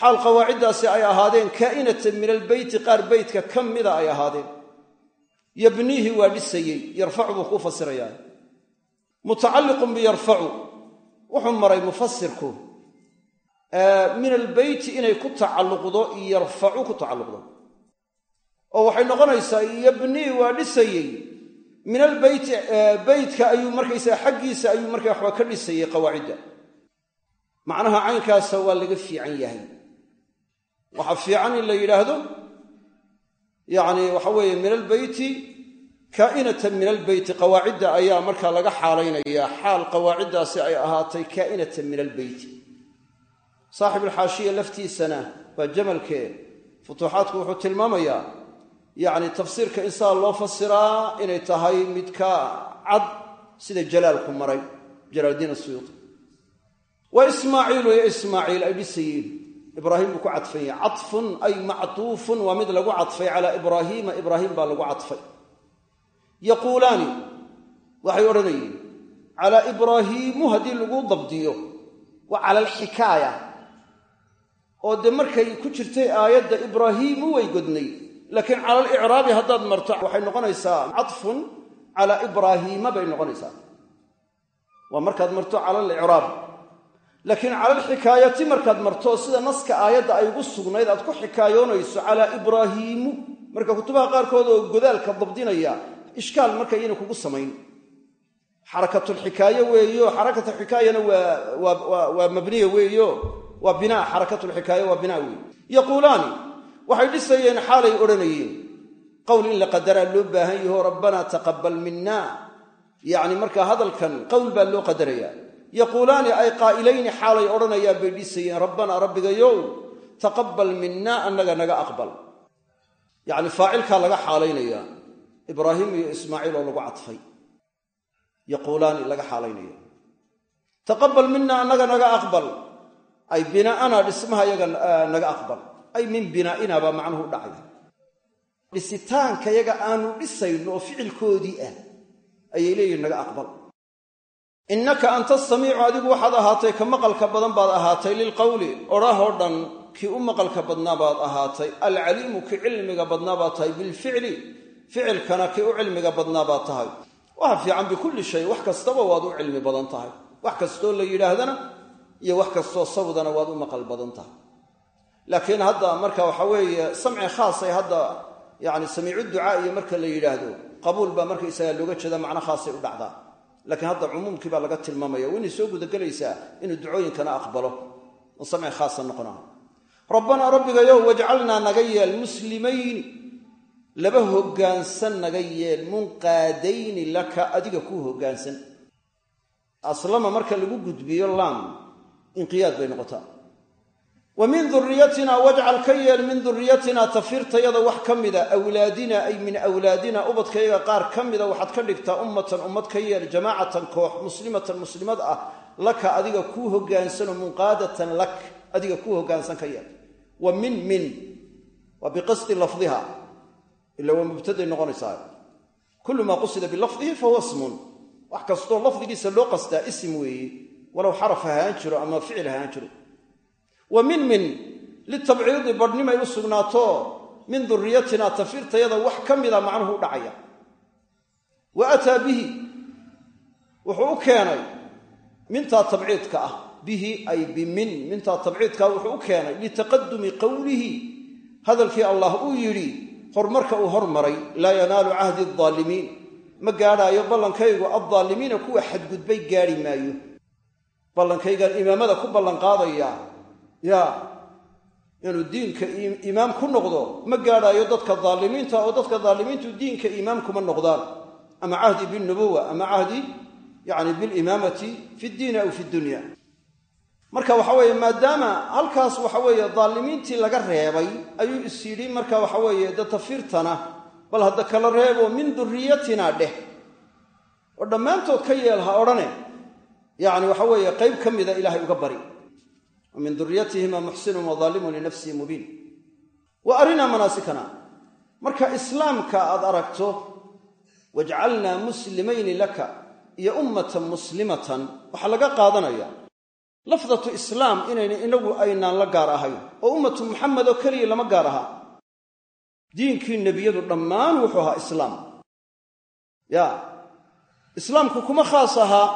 xaal qawaaciddaasi ay ahaadeen kaa'inatan min albeyti qaar beytka ka mida ay ahaadeen. Yabniihi waa dhisayey yarfacu buu kuu fasirayaa. Mutacalliqun biyarfacu wuxuu maray mufasirku min albeyti inay ku tacalluqdo yarfacu ku tacalluqdo. Oo waxay noqonaysaa yabnii waa dhisayey min albeyti beytka ayuu markaysaa xaggiisa ayuu markaa waxba ka dhisayey qawaacidda. Macnaha caynkaasa waa laga fiican yahay. Waxaa fiican in la yidhaahdo yacni waxa weeye min albeyti kaa'inatan min albeyti qawaacidda ayaa markaa laga xaalaynayaa xaal qawaaciddaasi ay ahaatay kaa'inatan min albeyti saaxibulxaashiya laftiisana waa jamalkee futuuxaadku wuxuu tilmaamayaa yacni tafsiirka insaa loo fasiraa inay tahay mid ka cad sida jalaalku maray jalaaldiin asuyuuti wa ismaaciilu iyo ismaaciil ay dhisayiin ibraahim buu ku cadfan yahay cadfun ay mactuufun waa mid lagu cadfay calaa ibraahiima ibraahim baa lagu cadfay. Yaquulaani waxay odhanayeen calaa ibraahiimu haddii lagu dabdiyo waa cala alxikaaya. Oo dee markay ku jirtay aayadda ibraahiimu way godnay laakiin cala alicraabi haddaad marto waxay noqonaysaa cadfun calaa ibraahiima bay noqonaysaa. Waa markaad marto cala alicraab laakiin cala alxikaayati markaad marto sida naska aayadda ay ugu sugnayd aad ku xikaayoonayso calaa ibraahiimu marka kutubaha qaarkood oo godaalka dabdinaya ishkaal markayayna kugu samayn. Xarakatulxikaaye weeyo xarakatulxikaayana waa mabniya weeyo. Waa binaa xarakatulxikaaye waa binaa weeye yaquulaani waxay dhisayeen xaalay odhanayeen qowl in la qadaraa loo baahan yaho rabbanaa taqabbal minna. Yacni markaa hadalkan qowl baa loo qadarayaa. Yaquulaani ay qaa'ilayni xaalay odhanayaan bay dhisayeen rabbanaa rabbigayow taqabbal minna annaga naga aqbal. Yacni faacilkaa laga xaalaynayaa ibraahim iyo ismaaciil oo lagu cadfay. Yaquulaani laga xaalaynaya taqabbal mina annaga naga aqbal. Ay binaa'ana dhismaha yaga naga aqbal ay min binaa'ina baa macnuhu u dhisitaanka yaga aanu dhisayno oo ficilkoodii ah ayay leeyihiin naga aqbal. Innaka anta samiicu adigu waxaad ahaatay ka maqalka badan baad ahaatay lilqowli odhahoo dhan kii u maqalka badnaa baad ahaatay. Alcaliimu kii cilmiga badnaa baad tahay bilficli. Ficilkana kii u cilmiga badnaa baad tahay. Waxa fiican bikulli shay wax kastaba waad u cilmi badan tahay. Wax kastoo la yidhaahdana iyo wax kastoo sawdana waad u maqal badan tahay laakiin hadda marka waxa weeye samci khaasay hadda yani samiicu ducaa iyo marka la yidhaahdo qabuul baa markaysaga looga jeeda macno khaasay u dhacdaa. Laakiin hadda cumuumkii baa laga tilmaamaya waa inay soo gudagelaysaa inuu ducooyinkana aqbalo. Oo samci khaasa noqonaha rabbanaa rabbigayow wajcalnaa naga yeel muslimayni laba hoggaansan naga yeel munqaadayni laka adiga kuu hoggaansan aslama marka lagu gudbiyo laam inqiyaad bay noqotaa wa min duriyatina wajcal ka yeel min duriyatina tafirtayada wax ka mida awlaadina ay min awlaadina ubadkayaga qaar ka mida waxaad ka dhigtaa ummatan ummad ka yeel jamaacatan koox muslimatan muslimad ah laka adiga kuu hoggaansanoo munqaadatan lak adiga kuu hoggaansan ka yeel. Wa min min waa biqasdi lafdiha ila waa mubtaday noqonaysaa. Kullu maa qusida bilafdihi fahuwa smun wax kastoo lafdigiisa loo qastaa isim walow xaraf ahaan jiro ama ficil wa min min litabciidi badhnimay u sugnaato min duriyatina tafirtayada wax ka mida macnuhu u dhacaya. Wa ataa bihi wuxuu u keenay mintaa tabciidka ah. Bihi ay bimin mintaa tabciidkaa wuxuu u keenay litaqadumi qowlihi hadalkii allah uu yidhi horumarka uu hormaray laa yanaalu cahdi aldaalimiin ma gaadhaayo ballankaygu addaalimiina kuwa xadgudbay gaadhi maayo. Ballankaygaan imaamada ku ballanqaadaya yaa inuu diinka imaam ku noqdo ma gaadhaayo dadka daalimiinta oo dadka daalimiintu diinka imaam kuma noqdaan. Ama cahdi bilnubuwa ama cahdi yani bilimaamati fi ddiini aw fi dunya. Marka waxa weeye maadaama halkaas waxa weeye daalimiintii laga reebay ayuu is yidhi marka waxa weeye de tafirtana bal hadda kala reebo min duriyatina dheh. Oo dhammaantood ka yeel ha odhane yacni waxa weeye qayb ka mida ilaahay uga bari min duriyatihima muxsinun wadaalimun linafsihi mubiin wa arinaa manaasikana marka islaamka aad aragto wajcalnaa muslimayni laka iyo ummatan muslimatan waxaa laga qaadanaya lafdatu islaam inayna inagu aynaan la gaar ahayn oo ummatu muxamed oo keliya lama gaar aha diinkii nebiyadu dhammaan wuxuu ahaa islaam ya islaamku kuma khaas ahaa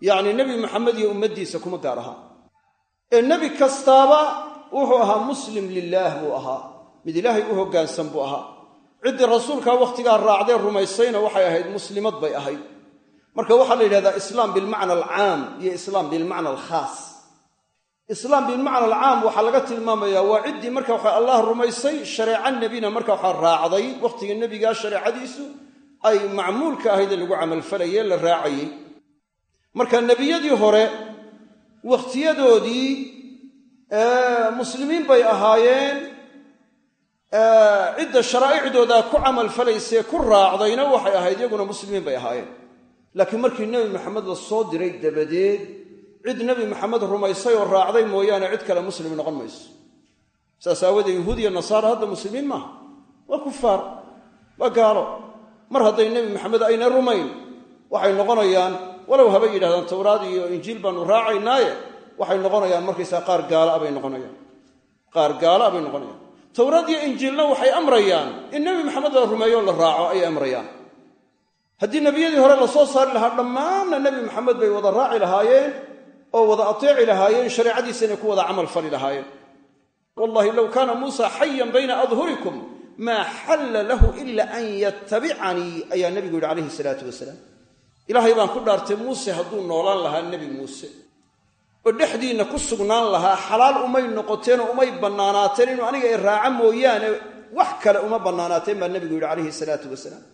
yacni nebi maxamed iyo ummaddiisa kuma gaar ahaa ee nebi kastaaba wuxuu ahaa muslim lilaah buu ahaa. Mid ilaahay u hoggaansan buu ahaa. Ciddii rasuulkaa wakhtigaa raacdee rumaysayna waxay ahayd muslimad bay ahayd. Marka waxaa la yidhahdaa islaam bilmacna alcaam iyo islaam bilmacna alkhaas. Islaam bilmacna alcaam waxaa laga tilmaamayaa waa ciddii marka waxa allah rumaysay shareeco nebina marka waxaa raacday wakhtiga nebigaa shareecadiisu ay macmuulka ahaydee lagu camalfalaye la raacayey marka nebiyadii hore wakhtiyadoodii muslimiin bay ahaayeen cidda sharaa'icdooda ku camalfalaysee ku raacdayna waxay ahayd iyaguna muslimiin bay ahaayeen. Laakiin markii nebi maxamed la soo diray dabadeed cid nebi maxamed rumaysay oo raacday mooyaane cid kale muslim noqon mayso. Saas aawoodee yuhuud iyo nasaara hadda muslimiin maaha. Waa kufaar waa gaalo. Mar hadday nebi maxamed ayna rumayn waxay noqonayaan walow habay yidhahdaan towraad iyo injiil baanu raacaynaaye waxay noqonayaan markaysaa qaar gaala bay noqonayaan. Qaar gaala bay noqonayaan. Towraad iyo injiilna waxay amrayaan. In nebi maxamed la rumeeyo la raaco ayay amrayaan. Haddii nebiyadii hore la soo saari lahaa dhammaanna nebi maxamed bay wada raaci lahaayeen oo wada ateeci lahaayeen shareecadiisana ku wada camal fali lahaayeen. Wallahi low kaana muusa xayan bayna adhurikum maa xalla lahu ila an yatabicanii ayaa nebigu yidhi calayhi salaatu wasalaam ilaahay baan ku dhaartay muuse hadduu noolaan lahaa nebi muuse. Oo dhexdiinna ku sugnaan lahaa xalaal umay noqoteenoo umay bannaanaateen inuu aniga i raaca mooyaane wax kale uma bannaanaateen baa nebigu yidhi calayhi salaatu wasalaam.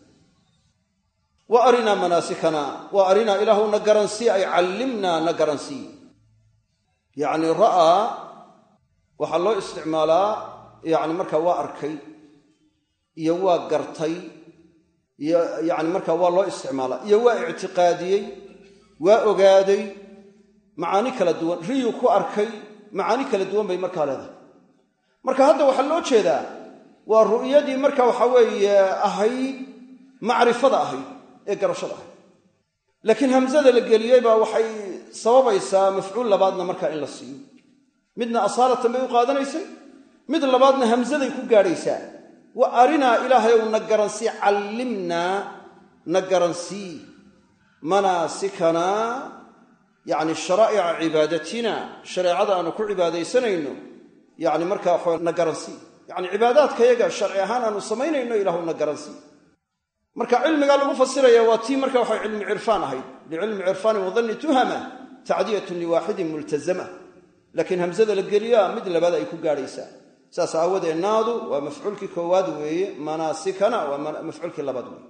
Wa arinaa manaasikana wa arinaa ilaahu na garansii ay callimnaa na garansii. Yacni ra'aa waxaa loo isticmaalaa yacni markaa waa arkay iyo waa gartay iyo yacni markaa waa loo isticmaalaa. Iyo waa ictiqaadiyey waa ogaaday macaani kala duwan. Riyuu ku arkay macaani kala duwan bay markaa leedahay. Marka hadda waxaa loo jeedaa waa ru'yadii marka waxa weeye ahayd macrifada ahayd ee garashada ahayd laakiin hamsada la geliyey baa waxay sababaysaa mafcuul labaadna markaa in la siiyo. Midna asaalatan bay u qaadanaysay mid labaadna hamsaday ku gaadhaysaa wa arinaa ilaahayow na garansii callimnaa na garansii manaasikana yacni sharaa'ica cibaadatina shareecada aanu ku cibaadaysanayno yacni markaa waxaa na garansii yacni cibaadaadkayaga sharci ahaan aanu samaynayno ilaahu na garansii marka cilmigaa lagu fasiraya waa tii marka waxa cilmi cirfaan ahayd. Licilmi cirfaanin wadanni tuhama tacdiyatun liwaaxidin multazama. Laakiin hamsada la geliyaa mid labaad ay ku gaadhaysaa saas aawadee naadu waa mafcuulkii koowaad weeye manaasikana waa mafcuulkii labaad weeye.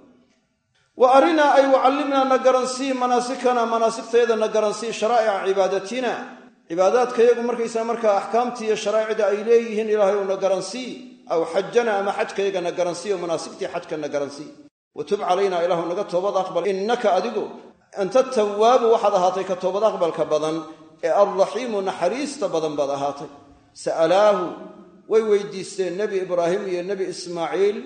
Wa arinaa ay wacallimnaa na garansii manaasikana manaasigtayada na garansii sharaa'ica cibaadatina cibaadaadkayagu markaysaa markaa axkaamtii iyo sharaa'icda ay leeyihiin ilaahay u na garansii aw xajana ama xajkayaga na garansii oo manaasigtii xajka na garansii. Watub calaynaa ilaahu naga toobad aqbal innaka adigu anta tawaabu waxaad ahaatay ka toobad aqbalka badan ee alraxiimu naxariista badan baad ahaatay. Sa'alaahu way weydiisteen nebi ibraahim iyo nebi ismaaciil.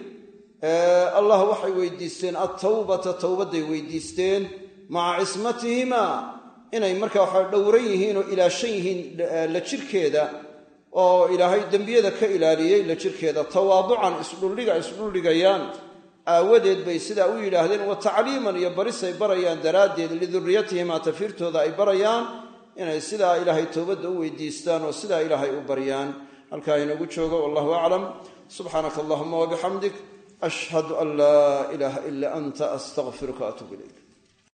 Allah waxay weydiisteen attawbata towbadday weydiisteen maca cismatihimaa. Inay markaa waxa dhowran yihiin oo ilaashan yihiin la jirkeeda oo ilaahay dembiyada ka ilaaliyey la jirkeeda. Tawaaducan isdhuldhiga isdhuldhigayaan aawadeed bay sidaa u yidhaahdeen wa tacliiman iyo barisay barayaan daraaddeed lidurriyatihimaa tafiirtooda ay barayaan. Inay sidaa ilaahay towbadda u weydiistaan oo sidaa ilaahay u baryaan halkaa inagu joogo wallahu aclam. Subxaanaka allahuma wabixamdik ashhadu an laa ilaaha ila anta astaqfiruka atuub ilayk